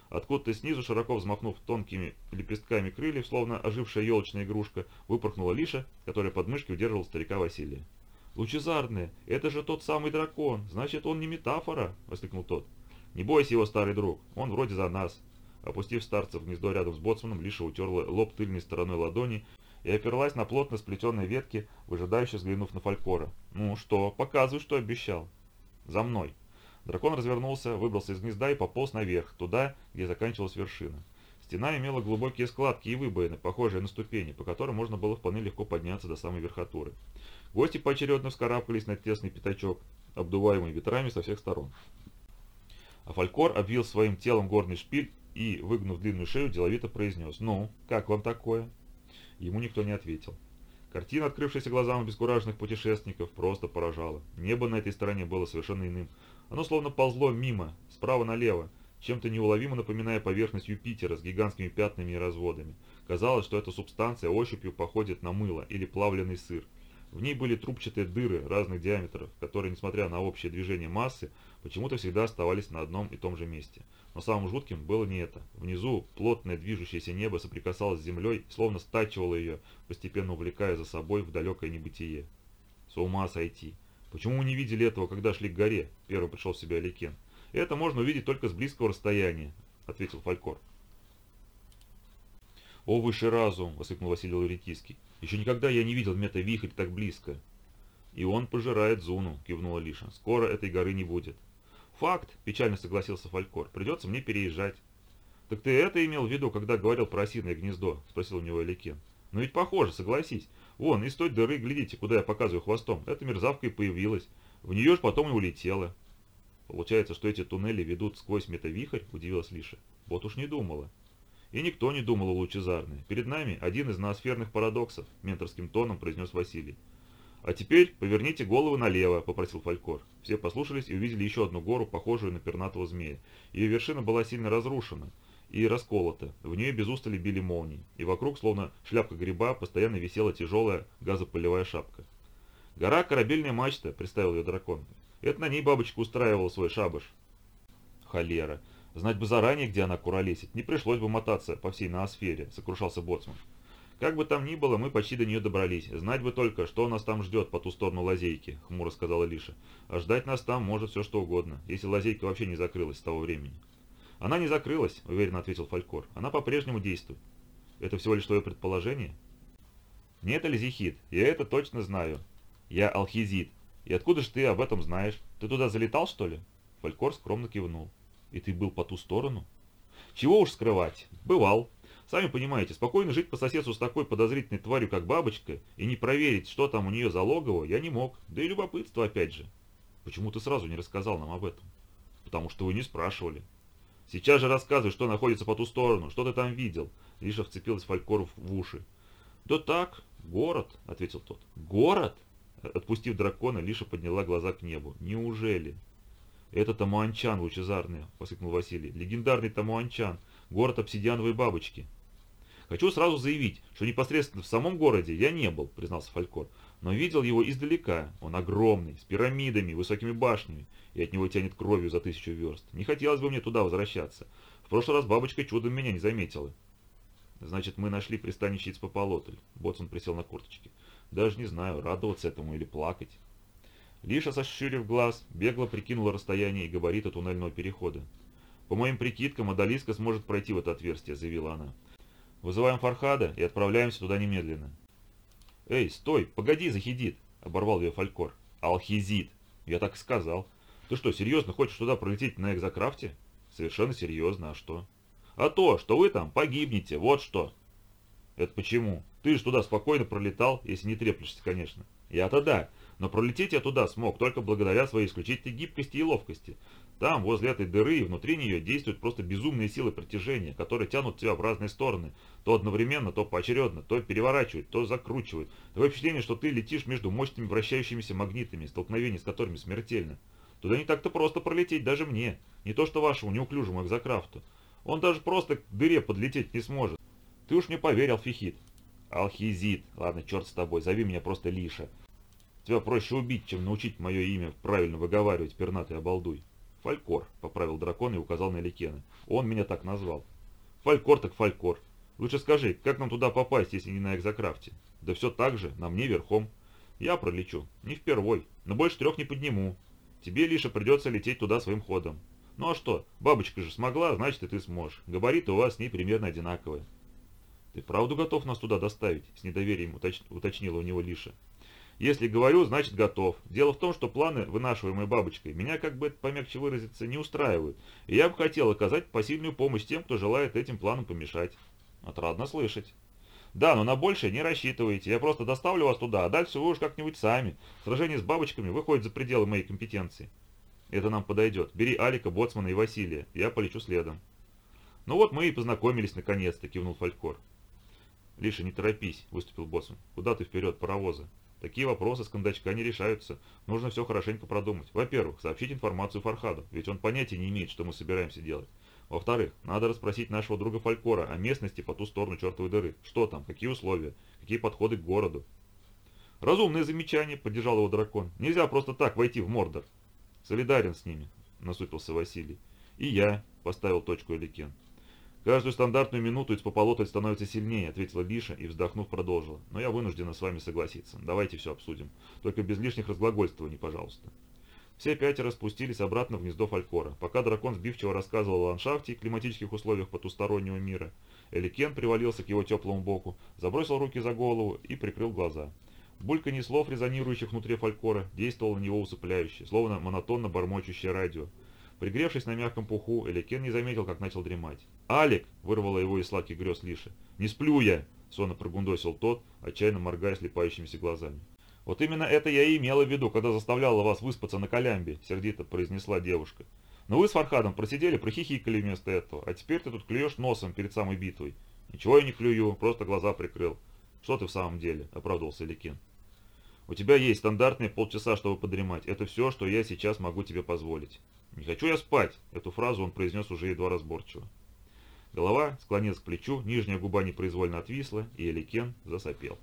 Откуда-то снизу, широко взмахнув тонкими лепестками крыльев, словно ожившая елочная игрушка, выпорхнула Лиша, которая под мышки удерживал старика Василия. «Лучезарная, это же тот самый дракон, значит, он не метафора!» — воскликнул тот. «Не бойся его, старый друг, он вроде за нас. Опустив старца в гнездо рядом с боцманом, Лиша утерла лоб тыльной стороной ладони и оперлась на плотно сплетенные ветки, выжидающе взглянув на Фалькора. «Ну что, показывай, что обещал». «За мной». Дракон развернулся, выбрался из гнезда и пополз наверх, туда, где заканчивалась вершина. Стена имела глубокие складки и выбоины, похожие на ступени, по которым можно было вполне легко подняться до самой верхотуры. Гости поочередно вскарабкались на тесный пятачок, обдуваемый ветрами со всех сторон. А Фалькор обвил своим телом горный шпиль и, выгнув длинную шею, деловито произнес «Ну, как вам такое?» Ему никто не ответил. Картина, открывшаяся глазам обескураженных путешественников, просто поражала. Небо на этой стороне было совершенно иным. Оно словно ползло мимо, справа налево, чем-то неуловимо напоминая поверхность Юпитера с гигантскими пятнами и разводами. Казалось, что эта субстанция ощупью походит на мыло или плавленый сыр. В ней были трубчатые дыры разных диаметров, которые, несмотря на общее движение массы, почему-то всегда оставались на одном и том же месте. Но самым жутким было не это. Внизу плотное движущееся небо соприкасалось с землей, словно стачивало ее, постепенно увлекая за собой в далекое небытие. С ума сойти. Почему мы не видели этого, когда шли к горе? Первый пришел в себя Аликен. Это можно увидеть только с близкого расстояния, ответил Фалькор. «О, высший разум!» — воскликнул Василий Лаврентийский. «Еще никогда я не видел мета-вихрь так близко». «И он пожирает Зуну», — кивнула Лиша. «Скоро этой горы не будет». «Факт», — печально согласился Фалькор. «Придется мне переезжать». «Так ты это имел в виду, когда говорил про осиное гнездо?» — спросил у него Эликен. «Ну ведь похоже, согласись. Вон, из той дыры, глядите, куда я показываю хвостом. Эта мерзавка и появилась. В нее ж потом и улетела». «Получается, что эти туннели ведут сквозь метавихрь?» — удивилась Лиша. «Вот уж не думала». И никто не думал о лучезарной. Перед нами один из ноосферных парадоксов, менторским тоном произнес Василий. «А теперь поверните головы налево», — попросил Фалькор. Все послушались и увидели еще одну гору, похожую на пернатого змея. Ее вершина была сильно разрушена и расколота. В нее без устали били молнии, и вокруг, словно шляпка гриба, постоянно висела тяжелая газопылевая шапка. «Гора корабельная мачта», — представил ее дракон. «Это на ней бабочка устраивала свой шабаш». «Холера! Знать бы заранее, где она куролесит, не пришлось бы мотаться по всей ноосфере», — сокрушался Боцман. «Как бы там ни было, мы почти до нее добрались. Знать бы только, что нас там ждет по ту сторону лазейки», — хмуро сказала Лиша. «А ждать нас там может все что угодно, если лазейка вообще не закрылась с того времени». «Она не закрылась», — уверенно ответил Фалькор. «Она по-прежнему действует». «Это всего лишь твое предположение?» «Нет, Альзихид, я это точно знаю. Я алхизит. И откуда же ты об этом знаешь? Ты туда залетал, что ли?» Фалькор скромно кивнул. И ты был по ту сторону? Чего уж скрывать. Бывал. Сами понимаете, спокойно жить по соседству с такой подозрительной тварью, как бабочка, и не проверить, что там у нее за логово, я не мог. Да и любопытство опять же. Почему ты сразу не рассказал нам об этом? Потому что вы не спрашивали. Сейчас же рассказывай, что находится по ту сторону, что ты там видел. Лиша вцепилась Фалькору в уши. Да так, город, ответил тот. Город? Отпустив дракона, Лиша подняла глаза к небу. Неужели? «Это Тамуанчан лучезарный», — воскликнул Василий. «Легендарный Тамуанчан, город обсидиановой бабочки». «Хочу сразу заявить, что непосредственно в самом городе я не был», — признался Фалькор, «но видел его издалека. Он огромный, с пирамидами, высокими башнями, и от него тянет кровью за тысячу верст. Не хотелось бы мне туда возвращаться. В прошлый раз бабочка чудом меня не заметила». «Значит, мы нашли пристанище Ицпополотль», — Ботсон присел на курточке. «Даже не знаю, радоваться этому или плакать». Лиша, сощурив глаз, бегло прикинула расстояние и габариты туннельного перехода. «По моим прикидкам, Адалиска сможет пройти в это отверстие», — заявила она. «Вызываем Фархада и отправляемся туда немедленно». «Эй, стой, погоди, Захидит!» — оборвал ее Фалькор. «Алхизит!» «Я так и сказал. Ты что, серьезно хочешь туда пролететь на экзокрафте?» «Совершенно серьезно, а что?» «А то, что вы там погибнете, вот что!» «Это почему? Ты же туда спокойно пролетал, если не треплешься, конечно». «Я-то да, но пролететь я туда смог только благодаря своей исключительной гибкости и ловкости. Там, возле этой дыры и внутри нее действуют просто безумные силы притяжения, которые тянут тебя в разные стороны. То одновременно, то поочередно, то переворачивают, то закручивают. Такое впечатление, что ты летишь между мощными вращающимися магнитами, столкновение с которыми смертельно. Туда не так-то просто пролететь даже мне, не то что вашему неуклюжему экзокрафту. Он даже просто к дыре подлететь не сможет. Ты уж мне поверил, Фихит. Алхизит. Ладно, черт с тобой, зови меня просто Лиша. Тебя проще убить, чем научить мое имя правильно выговаривать, пернатый обалдуй. Фалькор, поправил дракон и указал на Ликена. Он меня так назвал. Фалькор так Фалькор. Лучше скажи, как нам туда попасть, если не на экзокрафте? Да все так же, на мне верхом. Я пролечу, не впервой, но больше трех не подниму. Тебе, Лиша, придется лететь туда своим ходом. Ну а что, бабочка же смогла, значит и ты сможешь. Габариты у вас с ней примерно одинаковые. Ты правду готов нас туда доставить? С недоверием уточ... уточнила у него Лиша. Если говорю, значит готов. Дело в том, что планы, вынашиваемые бабочкой, меня, как бы это помягче выразиться, не устраивают. И я бы хотел оказать посильную помощь тем, кто желает этим планам помешать. Отрадно слышать. Да, но на большее не рассчитывайте. Я просто доставлю вас туда, а дальше вы уж как-нибудь сами. Сражение с бабочками выходит за пределы моей компетенции. Это нам подойдет. Бери Алика, Боцмана и Василия. Я полечу следом. Ну вот мы и познакомились наконец-то, кивнул Фалькор. Лиша, не торопись, выступил Боцман. Куда ты вперед, паровоза? Такие вопросы с кондачка не решаются. Нужно все хорошенько продумать. Во-первых, сообщить информацию Фархаду, ведь он понятия не имеет, что мы собираемся делать. Во-вторых, надо расспросить нашего друга Фалькора о местности по ту сторону чертовой дыры. Что там, какие условия, какие подходы к городу. Разумное замечание, поддержал его дракон. Нельзя просто так войти в Мордор. Солидарен с ними, насупился Василий. И я, поставил точку Эликен. «Каждую стандартную минуту Ицпополотль становится сильнее», — ответила Лиша и, вздохнув, продолжила. «Но я вынуждена с вами согласиться. Давайте все обсудим. Только без лишних разглагольствований, пожалуйста». Все пятеро спустились обратно в гнездо Фалькора. Пока дракон сбивчиво рассказывал о ландшафте и климатических условиях потустороннего мира, Эликен привалился к его теплому боку, забросил руки за голову и прикрыл глаза. Бульканье слов, резонирующих внутри Фалькора, действовало на него усыпляюще, словно монотонно бормочущее радио. Пригревшись на мягком пуху, Эликен не заметил, как начал дремать. «Алик!» – вырвало его из сладких грез Лиши. «Не сплю я!» – сонно прогундосил тот, отчаянно моргая слепающимися глазами. «Вот именно это я и имела в виду, когда заставляла вас выспаться на колямбе», – сердито произнесла девушка. «Но вы с Фархадом просидели, прохихикали вместо этого, а теперь ты тут клюешь носом перед самой битвой». «Ничего я не клюю, просто глаза прикрыл». «Что ты в самом деле?» – оправдывался Ликин. «У тебя есть стандартные полчаса, чтобы подремать. Это все, что я сейчас могу тебе позволить». «Не хочу я спать!» – эту фразу он произнес уже едва разборчиво. Голова склонилась к плечу, нижняя губа непроизвольно отвисла, и Эликен засопел.